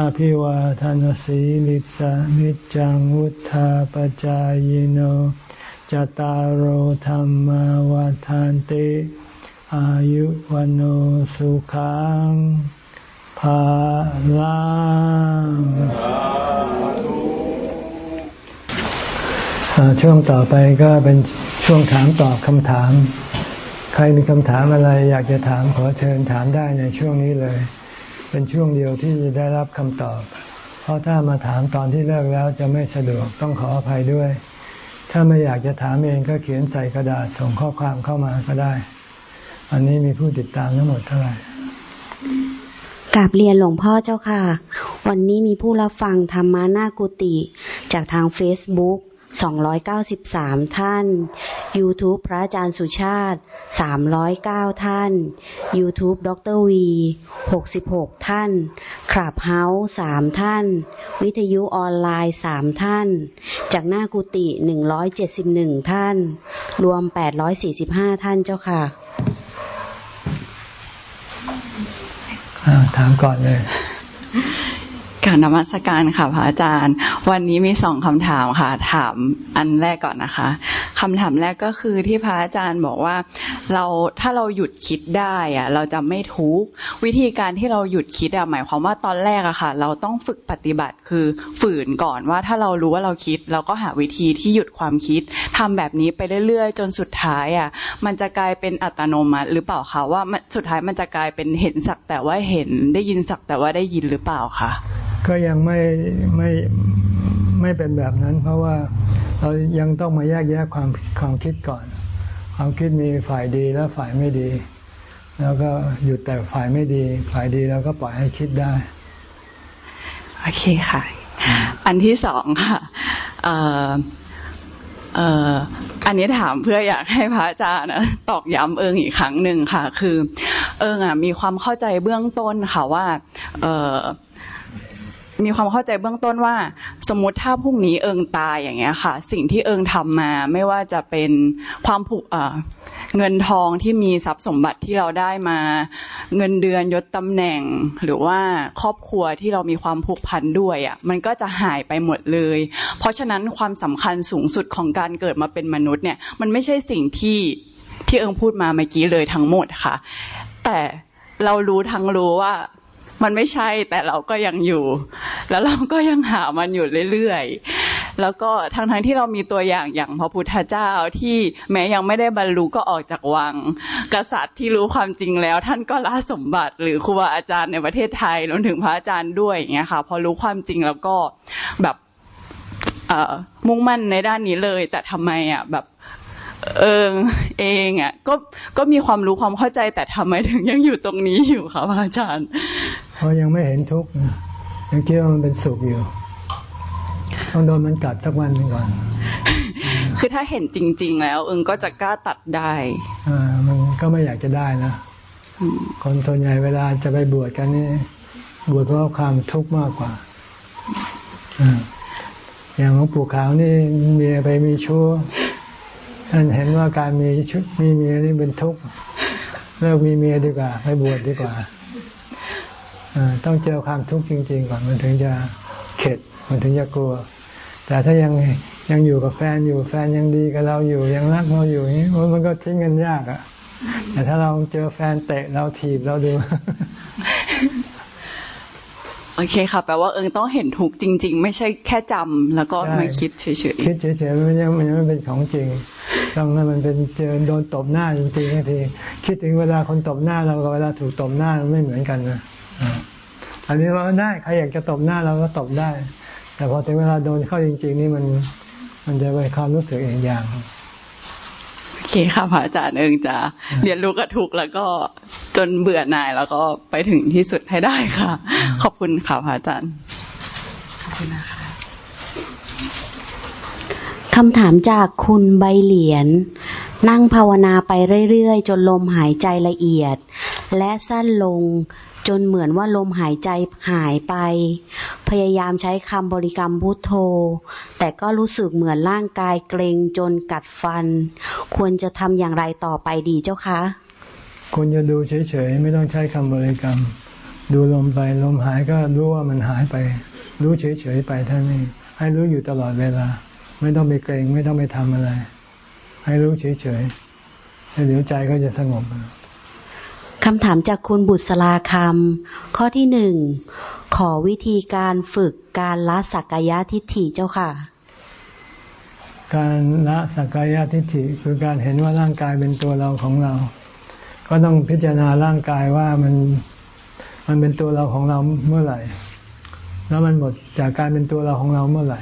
อภิวาทานสีลิสานิจังวุธาปจายโนจตารโหธรรมวาทานติอายุวันโอสุขังภาลังช่วงต่อไปก็เป็นช่วงถามตอบคำถาม ใครมีคำถามอะไรอยากจะถามขอเชิญถามได้ในช่วงนี้เลย เป็นช่วงเดียวที่จะได้รับคำตอบ เพราะถ้ามาถามตอนที่เลิกแล้วจะไม่สะดวกต้องขออภัยด้วย ถ้าไม่อยากจะถามเองก็เขียนใส่กระดาษส่งข้อความเข้ามาก็ได้ อันนี้มีผู้ติดตามทั้งหมดเท่าไหร่กราบเรียนหลวงพ่อเจ้าค่ะ วันนี้มีผู้รับฟังธรรมานากุติ จากทางเฟซบุ๊ก 293 ท่าน YouTube พระอาจารย์สุชาติ 309 ท่าน YouTube ดรวี 66 ท่านคลับเฮาส์3ท่าน วิทยุออนไลน์ 3 ท่าน จากหน้ากุฏิ 171 ท่าน รวม 845 ท่านเจ้าค่ะถามก่อนเลย การนมัสการค่ะพระอาจารย์ วันนี้มีสองคำถามค่ะ ถามอันแรกก่อนนะคะคำถามแรกก็คือที่พระอาจารย์บอกว่า เราถ้าเราหยุดคิดได้อะเราจะไม่ทุกวิธีการที่เราหยุดคิดอะหมายความว่าตอนแรกอะค่ะ เราต้องฝึกปฏิบัติคือฝืนก่อนว่าถ้าเรารู้ว่าเราคิด เราก็หาวิธีที่หยุดความคิดทำแบบนี้ไปเรื่อยๆ จนสุดท้ายอะมันจะกลายเป็นอัตโนมัติหรือเปล่าคะว่าสุดท้ายมันจะกลายเป็นเห็นสักแต่ว่าเห็นได้ยินสักแต่ว่าได้ยินหรือเปล่าคะ ก็ยังไม่ไม่ไม่เป็นแบบนั้น เพราะว่าเรายังต้องมาแยกแยะความความคิดก่อน ความคิดมีฝ่ายดีและฝ่ายไม่ดี แล้วก็หยุดแต่ฝ่ายไม่ดี ฝ่ายดีแล้วก็ปล่อยให้คิดได้ โอเคค่ะ อันที่สองค่ะเอ่อเอ่ออันนี้ถามเพื่ออยากให้พระอาจารย์ตอกย้ำเอิงอีกครั้งหนึ่งค่ะ คือ เอิงอะมีความเข้าใจเบื้องต้นค่ะว่า เอ่อ มีความเข้าใจเบื้องต้นว่า สมมติถ้าพรุ่งนี้เอิงตายอย่างเงี้ยค่ะ สิ่งที่เอิงทำมาไม่ว่าจะเป็นความผูกเงินทองที่มีทรัพย์สมบัติที่เราได้มา เงินเดือนยศตำแหน่ง หรือว่าครอบครัวที่เรามีความผูกพันด้วยอะมันก็จะหายไปหมดเลย เพราะฉะนั้นความสำคัญสูงสุดของการเกิดมาเป็นมนุษย์เนี่ย มันไม่ใช่สิ่งที่ที่เอิงพูดมาเมื่อกี้เลยทั้งหมดค่ะ แต่เรารู้ทั้งรู้ว่า มันไม่ใช่แต่เราก็ยังอยู่ แล้วเราก็ยังหามันอยู่เรื่อยๆ แล้วก็ทั้งทั้งที่เรามีตัวอย่างอย่างพระพุทธเจ้าที่แม้ยังไม่ได้บรรลุก็ออกจากวัง กษัตริย์ที่รู้ความจริงแล้ว ท่านก็ละสมบัติ หรือครูบาอาจารย์ในประเทศไทยรวมถึงพระอาจารย์ด้วยอย่างเงี้ยค่ะพอรู้ความจริงแล้วก็แบบมุ่งมั่นในด้านนี้เลย แต่ทำไมอะแบบ เอิงเองอะก็ก็มีความรู้ความเข้าใจแต่ทำไมถึงยังอยู่ตรงนี้อยู่คะพระอาจารย์เพราะยังไม่เห็นทุกข์ยังคิดว่ามันเป็นสุขอยู่ต้องโดนมันกัดสักวันหนึ่งก่อนคือถ้าเห็นจริง ๆ แล้ว เอิงก็จะกล้าตัดได้อ่ามันก็ไม่อยากจะได้นะคนส่วนใหญ่เวลาจะไปบวชกันนี่บวชเพราะความทุกข์มากกว่าอย่างหลวงปู่ขาวนี่เมียไปมีชั่ว ท่านเห็นว่าการมีชุดมีเมียนี่เป็นทุกข์เลิกมีเมียดีกว่าไปบวชดีกว่าต้องเจอความทุกข์จริง ๆ ก่อนมันถึงจะเข็ดมันถึงจะกลัว แต่ถ้ายังยังอยู่กับแฟนอยู่แฟนยังดีกับเราอยู่ยังรักเราอยู่นี้มันก็ทิ้งกันยากอะแต่ถ้าเราเจอแฟนเตะเราถีบเราดู โอเคค่ะแปลว่าเอิงต้องเห็นทุกจริง ๆ ไม่ใช่แค่จำแล้วก็ไม่คิดเฉยๆคิดเฉยๆมันยังมันยังไม่เป็นของจริงต้องให้มันเป็นเจอโดนตบหน้าจริงๆบางทีคิดถึงเวลาคนตบหน้าเรากับเวลาถูกตบหน้ามันไม่เหมือนกันนะอันนี้เราได้ใครอยากจะตบหน้าเราก็ตบได้ แต่พอถึงเวลาโดนเข้าจริง ๆ นี่มันมันจะเป็นความรู้สึกอีกอย่างโอ เคค่ะพระอาจารย์เอิงจะเรียนรู้กับถูกแล้วก็จนเบื่อหน่ายแล้วก็ไปถึงที่สุดให้ได้ค่ะ ขอบคุณค่ะพระอาจารย์ขอบคุณนะคะคำถามจากคุณใบเหรียญนั่งภาวนาไปเรื่อยๆ จนลมหายใจละเอียด และสั้นลง จนเหมือนว่าลมหายใจหายไป พยายามใช้คำบริกรรมพุทโธ แต่ก็รู้สึกเหมือนร่างกายเกร็งจนกัดฟัน ควรจะทำอย่างไรต่อไปดีเจ้าคะควรจะดูเฉยๆ ไม่ต้องใช้คำบริกรรม ดูลมไปลมหายก็รู้ว่ามันหายไป รู้เฉยๆไปท่านนี้ให้รู้อยู่ตลอดเวลา ไม่ต้องไปเกรงไม่ต้องไปทำอะไร ให้รู้เฉยๆแล้วเดี๋ยวใจก็จะสงบ คำถามจากคุณบุษรสลาคำข้อที่หนึ่งขอวิธีการฝึกการละสักกายทิฏฐิเจ้าค่ะ การละสักกายทิฏฐิคือการเห็นว่าร่างกายเป็นตัวเราของเรา ก็ต้องพิจารณาร่างกายว่ามันมันเป็นตัวเราของเราเมื่อไหร่ แล้วมันหมดจากการเป็นตัวเราของเราเมื่อไหร่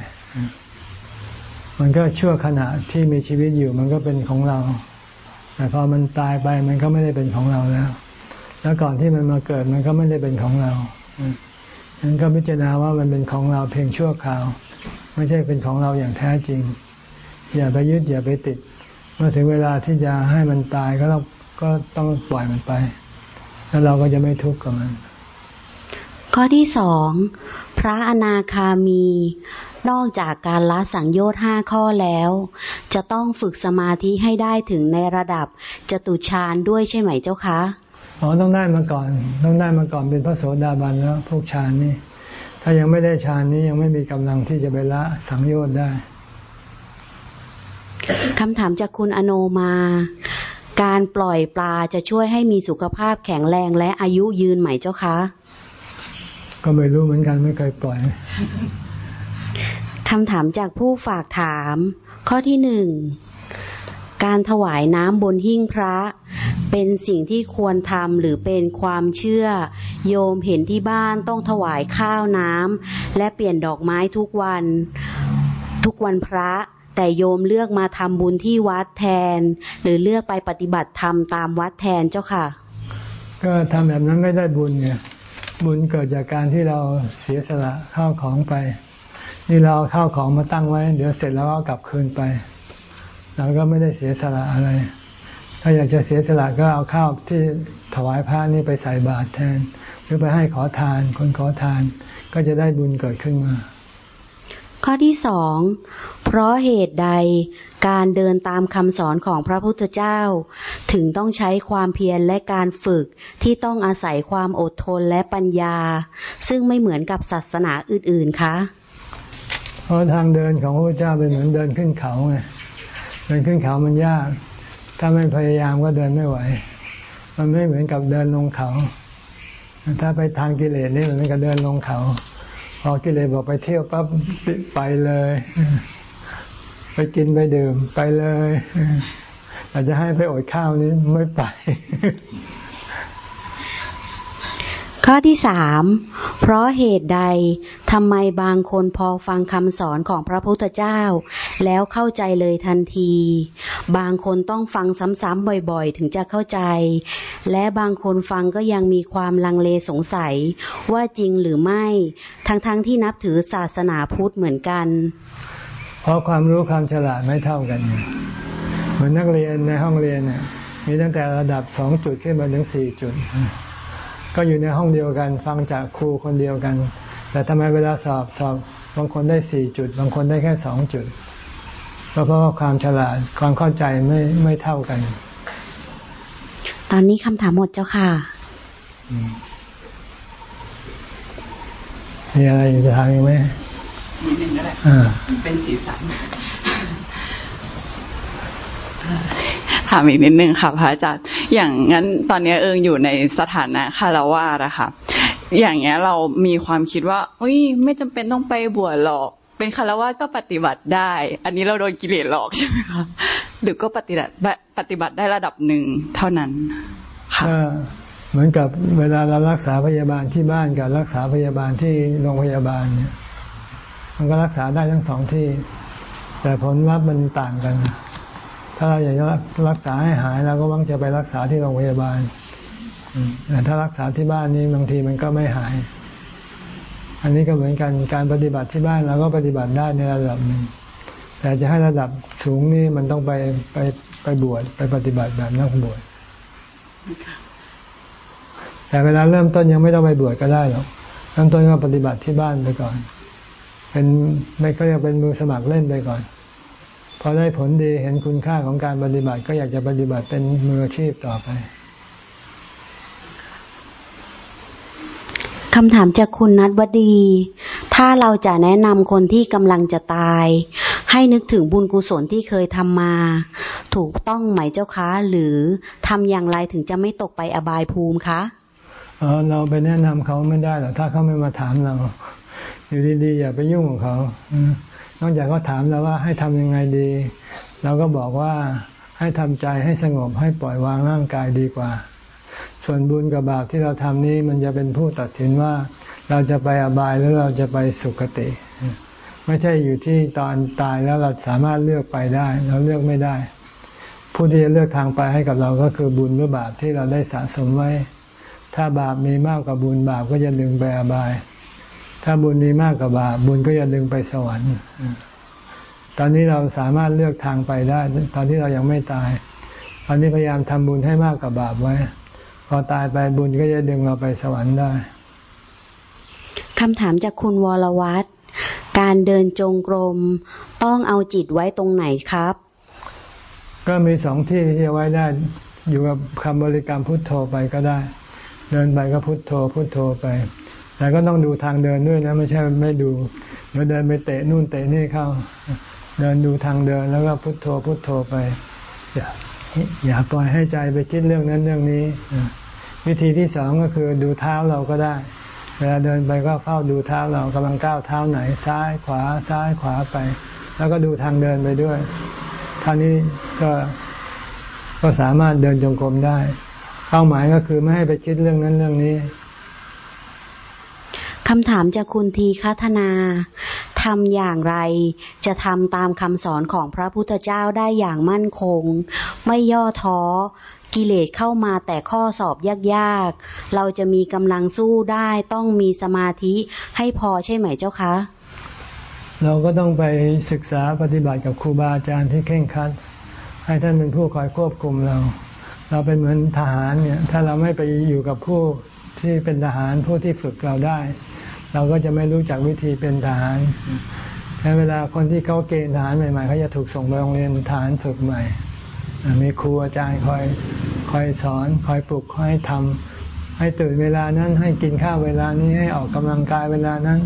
มันก็ชั่วขณะที่มีชีวิตอยู่มันก็เป็นของเรา แต่พอมันตายไปมันก็ไม่ได้เป็นของเราแล้ว แล้วก่อนที่มันมาเกิดมันก็ไม่ได้เป็นของเรานั้นก็พิจารณาว่ามันเป็นของเราเพียงชั่วคราว ไม่ใช่เป็นของเราอย่างแท้จริง อย่าไปยึดอย่าไปติด เมื่อถึงเวลาที่จะให้มันตายก็เราก็ต้องปล่อยมันไป แล้วเราก็จะไม่ทุกข์กับมัน ข้อที่สองพระอนาคามี นอกจากการละสังโยชน์ห้าข้อแล้ว จะต้องฝึกสมาธิให้ได้ถึงในระดับจตุฌานด้วยใช่ไหมเจ้าคะ อ๋อต้องได้มาก่อน ต้องได้มาก่อนเป็นพระโสดาบันแล้วพวกฌานนี่ถ้ายังไม่ได้ฌานนี้ยังไม่มีกำลังที่จะไปละสังโยชน์ได้คำถามจากคุณอโนมา การปล่อยปลาจะช่วยให้มีสุขภาพแข็งแรงและอายุยืนไหมเจ้าคะ ก็ไม่รู้เหมือนกันไม่เคยปล่อยคำถามจากผู้ฝากถาม ข้อที่หนึ่งการถวายน้ำบนหิ้งพระ เป็นสิ่งที่ควรทำหรือเป็นความเชื่อ โยมเห็นที่บ้านต้องถวายข้าวน้ำและเปลี่ยนดอกไม้ทุกวัน ทุกวันพระแต่โยมเลือกมาทำบุญที่วัดแทน หรือเลือกไปปฏิบัติธรรมตามวัดแทนเจ้าค่ะ ก็ทำแบบนั้นไม่ได้บุญไงบุญเกิดจากการที่เราเสียสละข้าวของไป นี่เราข้าวของมาตั้งไว้ เดี๋ยวเสร็จแล้วก็กลับคืนไป เราก็ไม่ได้เสียสละอะไร ถ้าอยากจะเสียสละก็เอาข้าวที่ถวายพระนี่ไปใส่บาตรแทน หรือไปให้ขอทานคนขอทานก็จะได้บุญเกิดขึ้นมา ข้อที่สองเพราะเหตุใดการเดินตามคำสอนของพระพุทธเจ้า ถึงต้องใช้ความเพียรและการฝึกที่ต้องอาศัยความอดทนและปัญญา ซึ่งไม่เหมือนกับศาสนาอื่นๆคะเพราะทางเดินของพระพุทธเจ้าเป็นเหมือนเดินขึ้นเขาไงเดินขึ้นเขามันยาก ถ้าไม่พยายามก็เดินไม่ไหว มันไม่เหมือนกับเดินลงเขา ถ้าไปทางกิเลสนี่มันก็เดินลงเขา พอกิเลสบอกไปเที่ยวปั๊บไปเลย ไปกินไปดื่มไปเลยอาจจะให้ไปอดข้าวนี้ไม่ไป ข้อที่สาม เพราะเหตุใดทำไมบางคนพอฟังคำสอนของพระพุทธเจ้า แล้วเข้าใจเลยทันที บางคนต้องฟังซ้ำๆบ่อยๆ ถึงจะเข้าใจ และบางคนฟังก็ยังมีความลังเลสงสัยว่าจริงหรือไม่ ทั้งๆทที่นับถือศาสนาพุทธเหมือนกัน เพราะความรู้ความฉลาดไม่เท่ากัน เหมือนนักเรียนในห้องเรียนเนี่ยมีตั้งแต่ระดับสองจุดขึ้นมาถึงสี่จุด ก็อยู่ในห้องเดียวกัน ฟังจากครูคนเดียวกัน แต่ทำไมเวลาสอบสอบบางคนได้สี่จุด บางคนได้แค่สองจุดก็เพราะว่าความฉลาดความเข้าใจไม่ไม่เท่ากัน ตอนนี้คำถามหมดเจ้าค่ะมีอะไรจะถามอีกไหมมีหนึ่งก็ได้เป็นสีสัน ถามอีกนิดนึงค่ะพระอาจารย์ อย่างงั้นตอนนี้เอิงอยู่ในสถานะคารวาสอะค่ะ อย่างเงี้ยเรามีความคิดว่าเฮ้ยไม่จำเป็นต้องไปบวชหรอก เป็นคารวะก็ปฏิบัติได้ อันนี้เราโดนกิเลสหลอกใช่ไหมคะหรือก็ปฏิบัติปฏิบัติได้ระดับหนึ่งเท่านั้นค่ะเหมือนกับเวลาเรารักษาพยาบาลที่บ้านกับรักษาพยาบาลที่โรงพยาบาลเนี่ยมันก็รักษาได้ทั้งสองที่ แต่ผลลัพธ์มันต่างกัน ถ้าเราอยากจะรักษาให้หายเราก็วังจะไปรักษาที่โรงพยาบาลแต่ถ้ารักษาที่บ้านนี้บางทีมันก็ไม่หาย อันนี้ก็เหมือนกันการปฏิบัติที่บ้านเราก็ปฏิบัติได้ในระดับหนึ่งแต่จะให้ระดับสูงนี่มันต้องไปไปไปบวชไปปฏิบัติแบบนักบวชแต่เวลาเริ่มต้นยังไม่ต้องไปบวชก็ได้หรอกเริ่มต้นก็ปฏิบัติที่บ้านไปก่อน เป็นไม่ก็ยังเป็นมือสมัครเล่นไปก่อน พอได้ผลดีเห็นคุณค่าของการปฏิบัติ ก็อยากจะปฏิบัติเป็นมืออาชีพต่อไปคำถามจากคุณนัทวดี ถ้าเราจะแนะนำคนที่กำลังจะตาย ให้นึกถึงบุญกุศลที่เคยทำมา ถูกต้องไหมเจ้าคะ หรือทำอย่างไรถึงจะไม่ตกไปอบายภูมิคะเออเราไปแนะนำเขาไม่ได้หรอกถ้าเขาไม่มาถามเรา อยู่ดีๆอย่าไปยุ่งกับเขา นอกจากเขาถามเราว่าให้ทำยังไงดี เราก็บอกว่าให้ทำใจให้สงบให้ปล่อยวางร่างกายดีกว่า ส่วนบุญกับบาปที่เราทำนี้มันจะเป็นผู้ตัดสินว่าเราจะไปอบายหรือเราจะไปสุคติ ไม่ใช่อยู่ที่ตอนตายแล้วเราสามารถเลือกไปได้ เราเลือกไม่ได้ ผู้ที่จะเลือกทางไปให้กับเราก็คือบุญหรือบาปที่เราได้สะสมไว้ ถ้าบาปมีมากกว่าบุญบาปก็จะดึงไปอบาย ถ้าบุญมีมากกว่าบาปบุญก็จะดึงไปสวรรค์ ตอนนี้เราสามารถเลือกทางไปได้ ตอนที่เรายังไม่ตาย ตอนนี้พยายามทำบุญให้มากกว่าบาปไว้ พอตายไปบุญก็จะดึงเราไปสวรรค์ได้คำถามจากคุณวรวัตรการเดินจงกรมต้องเอาจิตไว้ตรงไหนครับ ก็มีสองที่ที่จะไว้ได้อยู่กับคำบริกรรมพุทโธไปก็ได้ เดินไปก็พุทโธพุทโธไป แต่ก็ต้องดูทางเดินด้วยนะไม่ใช่ไม่ดูเดี๋ยวเดินไปเตะนู่นเตะนี่เข้า เดินดูทางเดินแล้วก็พุทโธพุทโธไป อย่าอย่าปล่อยให้ใจไปคิดเรื่องนั้นเรื่องนี้วิธีที่สองก็คือดูเท้าเราก็ได้ เวลาเดินไปก็เฝ้าดูเท้าเรากำลังก้าวเท้าไหนซ้ายขวาซ้ายขวาไป แล้วก็ดูทางเดินไปด้วยท่านี้ก็ก็สามารถเดินจงกรมได้ เป้าหมายก็คือไม่ให้ไปคิดเรื่องนั้นเรื่องนี้ คำถามจากคุณทีคัทนาทำอย่างไร จะทำตามคำสอนของพระพุทธเจ้าได้อย่างมั่นคง ไม่ย่อท้อ กิเลสเข้ามาแต่ข้อสอบยากๆ เราจะมีกำลังสู้ได้ต้องมีสมาธิให้พอใช่ไหมเจ้าคะ เราก็ต้องไปศึกษาปฏิบัติกับครูบาอาจารย์ที่เข่งคัดให้ท่านเป็นผู้คอยควบคุมเรา เราเป็นเหมือนทหารเนี่ย ถ้าเราไม่ไปอยู่กับผู้ที่เป็นทหารผู้ที่ฝึกเราได้ เราก็จะไม่รู้จักวิธีเป็นทหารแค่เวลาคนที่เขาเกณฑ์ทหารใหม่ๆเขาจะถูกส่งไปโรงเรียนทหารฝึกใหม่ มีครูอาจารย์คอยคอยสอน คอยปลุกคอยทำให้ตื่นเวลานั้น ให้กินข้าวเวลานี้ให้ออกกำลังกายเวลานั้น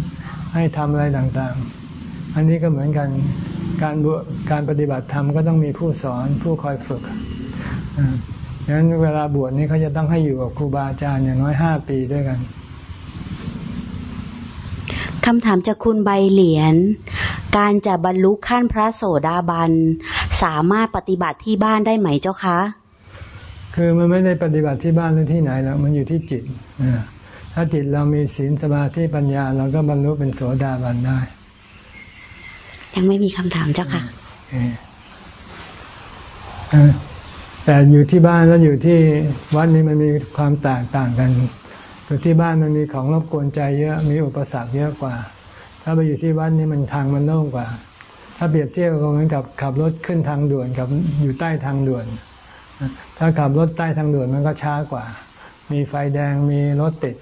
ให้ทำอะไรต่างๆ อันนี้ก็เหมือนกันการบวการปฏิบัติธรรมก็ต้องมีผู้สอนผู้คอยฝึกดังนั้นเวลาบวชนี้เขาจะต้องให้อยู่กับครูบาอาจารย์อย่างน้อยห้าปีด้วยกัน คำถามจากคุณใบเหรียญ การจะบรรลุขั้นพระโสดาบัน สามารถปฏิบัติที่บ้านได้ไหมเจ้าคะ คือมันไม่ได้ปฏิบัติที่บ้านหรือที่ไหนแล้ว มันอยู่ที่จิต ถ้าจิตเรามีศีลสมาธิปัญญา เราก็บรรลุเป็นโสดาบันได้ ยังไม่มีคำถามเจ้าค่ะแต่อยู่ที่บ้านแล้วอยู่ที่วัดนี้มันมีความแตกต่างกัน อยู่ที่บ้านมันมีของรบกวนใจเยอะมีอุปสรรคเยอะกว่า ถ้าไปอยู่ที่วัดนี่มันทางมันโล่งกว่า ถ้าเปรียบเทียบกับเหมือนกับขับรถขึ้นทางด่วนกับอยู่ใต้ทางด่วน ถ้าขับรถใต้ทางด่วนมันก็ช้ากว่า มีไฟแดงมีรถติด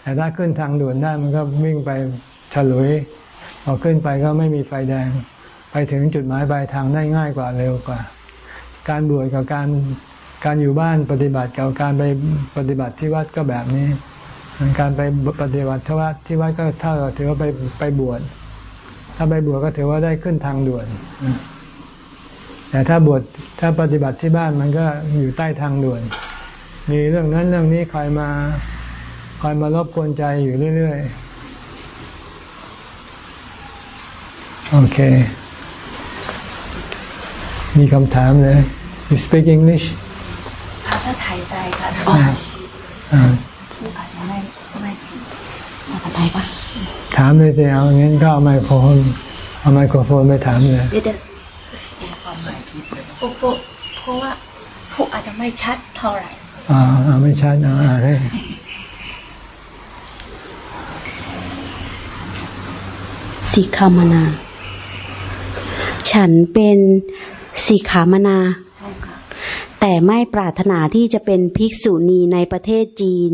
แต่ถ้าขึ้นทางด่วนได้มันก็วิ่งไปฉลุยพอขึ้นไปก็ไม่มีไฟแดง ไปถึงจุดหมายปลายทางได้ง่ายกว่าเร็วกว่า การบวชกับการ การอยู่บ้านปฏิบัติกับการไปปฏิบัติที่วัดก็แบบนี้ การไปปฏิบัติที่วัดที่วัดก็เท่ากับถือว่าไปไปบวชถ้าไปบวชก็ถือว่าได้ขึ้นทางด่วน แต่ถ้าบวชถ้าปฏิบัติที่บ้านมันก็อยู่ใต้ทางด่วน มีเรื่องนั้นเรื่องนี้คอยมาคอยมารบกวนใจอยู่เรื่อยๆ โอเค มีคำถามเลย You speak English ษาไทยได้ค่ะที่อาจจะไม่ไม่ภาษาไทยปะถามเลยสิเอางั้นก็เอาไมโครโฟนเอาไมโครโฟนไปถามเลยเดี๋ยวความหมายผิดเลยเพราะเพราะว่าผู้อาจจะไม่ชัดเท่าไหร่อ่าไม่ชัดอ่าได้สิขามนา ฉันเป็นสิขามนา แต่ไม่ปรารถนาที่จะเป็นภิกษุณีในประเทศจีน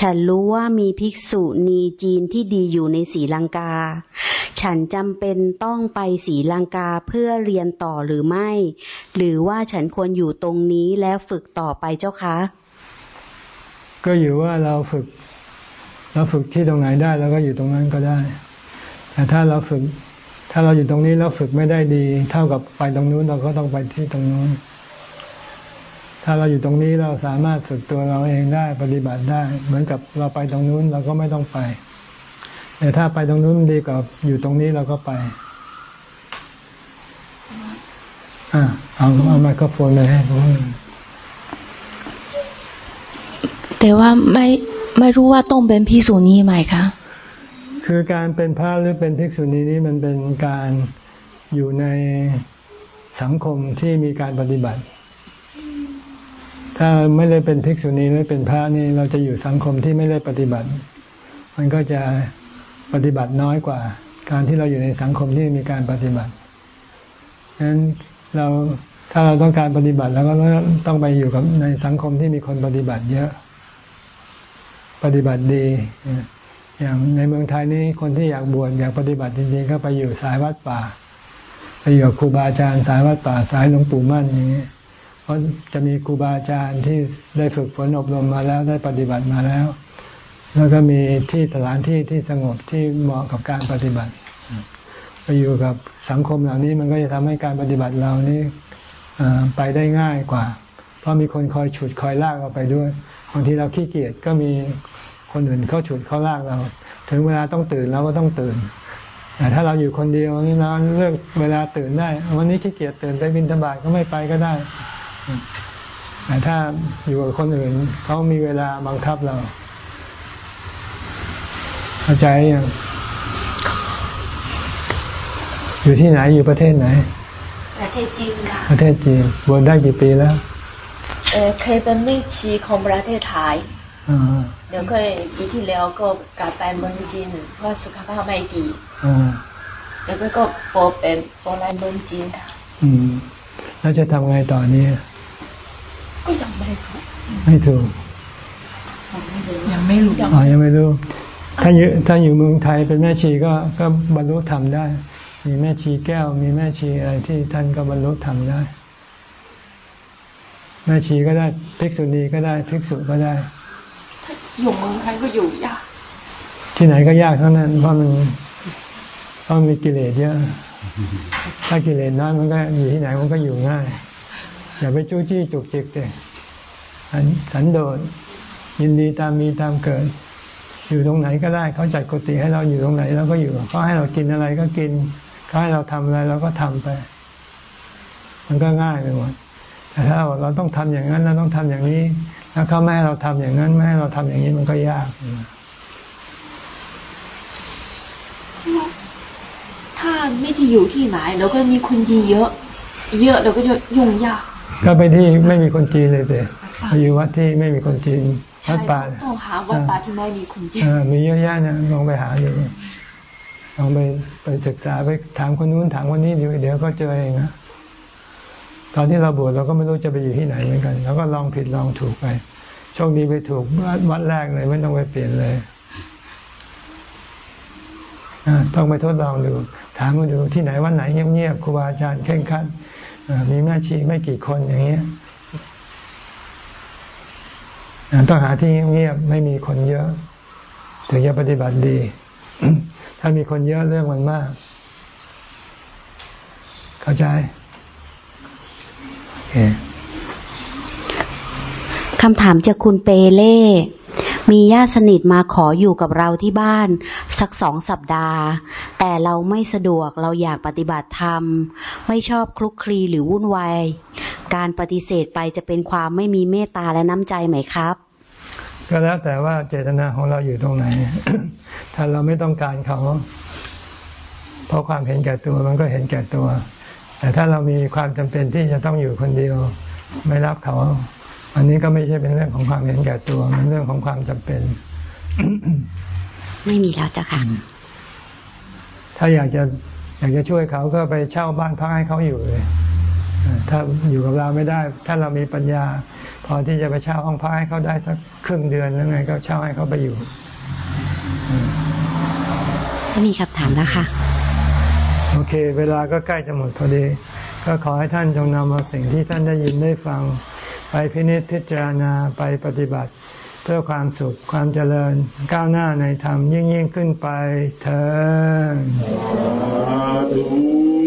ฉันรู้ว่ามีภิกษุณีจีนที่ดีอยู่ในศรีลังกา ฉันจำเป็นต้องไปศรีลังกาเพื่อเรียนต่อหรือไม่ หรือว่าฉันควรอยู่ตรงนี้แล้วฝึกต่อไปเจ้าคะ ก็อยู่ว่าเราฝึก เราฝึกที่ตรงไหนได้เราก็อยู่ตรงนั้นก็ได้ แต่ถ้าเราฝึกถ้าเราอยู่ตรงนี้แล้วฝึกไม่ได้ดี เท่ากับไปตรงนู้นเราก็ต้องไปที่ตรงนู้น ถ้าเราอยู่ตรงนี้เราสามารถฝึกตัวเราเองได้ปฏิบัติได้ เหมือนกับเราไปตรงนู้นเราก็ไม่ต้องไปแต่ถ้าไปตรงนู้นดีกว่าอยู่ตรงนี้เราก็ไปอ่าเอาเอาไมโครโฟนเลยให้ผมแต่ว่าไม่ไม่รู้ว่าต้องเป็นภิกษุณีไหมคะคือการเป็นพระหรือเป็นภิกษุณีนี้มันเป็นการอยู่ในสังคมที่มีการปฏิบัติ ถ้าไม่ได้เป็นภิกษุณีไม่เป็นพระนี่เราจะอยู่สังคมที่ไม่ได้ปฏิบัติ มันก็จะปฏิบัติน้อยกว่า การที่เราอยู่ในสังคมที่มีการปฏิบัติฉะนั้นเราถ้าเราต้องการปฏิบัติแล้วก็ต้องไปอยู่กับในสังคมที่มีคนปฏิบัติ เยอะ ปฏิบัติดี อย่างในเมืองไทยนี่คนที่อยากบวชอยากปฏิบัติจริงๆก็ไปอยู่สายวัดป่า ไปอยู่กับครูบาอาจารย์สายวัดป่าสายหลวงปู่มั่นอย่างนี้ ราะจะมีครูบาอาจารย์ที่ได้ฝึกฝนอบรมมาแล้วได้ปฏิบัติมาแล้ว แล้วก็มีที่สถานที่ที่สงบที่เหมาะกับการปฏิบัติไปอยู่กับสังคมเหล่านี้มันก็จะทำให้การปฏิบัติเรานี้ไปได้ง่ายกว่า เพราะมีคนคอยฉุดคอยลากเราไปด้วยบางทีเราขี้เกียจก็มีคนอื่นเขาฉุดเขาลากเรา ถึงเวลาต้องตื่นเราก็ต้องตื่นแต่ถ้าเราอยู่คนเดียวนี่เราเลือกเวลาตื่นได้ วันนี้ขี้เกียจตื่นไปบินธบาตก็ไม่ไปก็ได้ แต่ถ้าอยู่กับคนอื่นเขามีเวลาบังคับเรา เข้าใจยังอยู่ที่ไหนอยู่ประเทศไหน ประเทศจีนค่ะประเทศจีนบวชได้กี่ปีแล้ว เออเคยเป็นแม่ชีของประเทศไทยเดี๋ยวเคยปีที่แล้วก็กลับไปเมืองจีนเพราะสุขภาพไม่ดีแล้วก็ก็โปเป็นโปในเมืองจีนค่ะอืมแล้วจะทำไงต่อนนี้ก็ยัง ไม่ถูกไม่ถูก ยังไม่รู้อ๋อยังไม่รู้ ถ้าอยู่ถ้าอยู่เมืองไทยเป็นแม่ชีก็ก็บรรลุธรรมได้ มีแม่ชีแก้ว มีแม่ชีอะไรที่ท่านก็บรรลุธรรมได้ แม่ชีก็ได้ภิกษุณีก็ได้ภิกษุก็ได้อยู่เมืองไทยก็อยู่ยากที่ไหนก็ยากเท่านั้นเพราะมันเพราะมีกิเลสเยอะ ถ้ากิเลสน้อยมันก็อยู่ที่ไหนมันก็อยู่ง่าย อย่าไปจู้จี้จุกจิกเลย สันโดษยินดีตามมีตามเกิด อยู่ตรงไหนก็ได้เขาจัดกุฏิให้เราอยู่ตรงไหนเราก็อยู่เขาให้เรากินอะไรก็กินเขาให้เราทำอะไรเราก็ทำไป มันก็ง่ายไปหมดแต่ถ้าเราต้องทำอย่างนั้นเราต้องทำอย่างนี้ถ้าเขาไม่ให้เราทำอย่างนั้นไม่ให้เราทำอย่างนี้มันก็ยากถ้าไม่จะอยู่ที่ไหนแล้วก็มีคนจีนเยอะ เยอะเราก็จะยุ่งยาก ก็ไปที่ไม่มีคนจีนเลยเต่ ไปอยู่วัดที่ไม่มีคนจีนวัดป่าต้องหาวัดป่าที่ไม่มีคนจีนมีเยอะแยะนะลองไปหาดูลองไปไปศึกษาไปถามคนนู้นถามคนนี้ดูเดี๋ยวก็เจอเองนะตอนที่เราบวชเราก็ไม่รู้จะไปอยู่ที่ไหนเหมือนกันเราก็ลองผิดลองถูกไปโชคดีไปถูกวัดแรกเลย ไม่ต้องไปเปลี่ยนเลยต้องไปทดลองดู ถามมาดูที่ไหนวันไหนเงียบๆครูบาอาจารย์เข่งขันมีแม่ชีไม่กี่คนอย่างเงี้ย ต้องหาที่เงียบไม่มีคนเยอะถึงจะปฏิบัติดี ถ้ามีคนเยอะเรื่องมันมาก เข้าใจคำถามจากคุณเปเล่ มีญาติสนิทมาขออยู่กับเราที่บ้าน สักสองสัปดาห์ แต่เราไม่สะดวกเราอยากปฏิบัติธรรม ไม่ชอบคลุกคลีหรือวุ่นวาย การปฏิเสธไปจะเป็นความไม่มีเมตตาและน้ำใจไหมครับ ก็แล้วแต่ว่าเจตนาของเราอยู่ตรงไหน ถ้าเราไม่ต้องการเขา เพราะความเห็นแก่ตัวมันก็เห็นแก่ตัว แต่ถ้าเรามีความจำเป็นที่จะต้องอยู่คนเดียว ไม่รับเขา อันนี้ก็ไม่ใช่เป็นเรื่องของความเห็นแก่ตัว มันเรื่องของความจำเป็น ไม่มีแล้วจ้ะค่ะ ถ้าอยากจะอยากจะช่วยเขาก็ไปเช่าบ้านพักให้เขาอยู่เลย ถ้าอยู่กับเราไม่ได้ ถ้าเรามีปัญญา พอที่จะไปเช่าห้องพักให้เขาได้สักครึ่งเดือนแล้วไงก็เช่าให้เขาไปอยู่ไม่มีคำถามแล้วค่ะโอเค เวลาก็ใกล้จะหมดพอดี ก็ขอให้ท่านจงนำเอาสิ่งที่ท่านได้ยินได้ฟัง ไปพินิจพิจารณาไปปฏิบัติ เพื่อความสุขความเจริญ ก้าวหน้าในธรรมยิ่งยิ่งขึ้นไปเถิด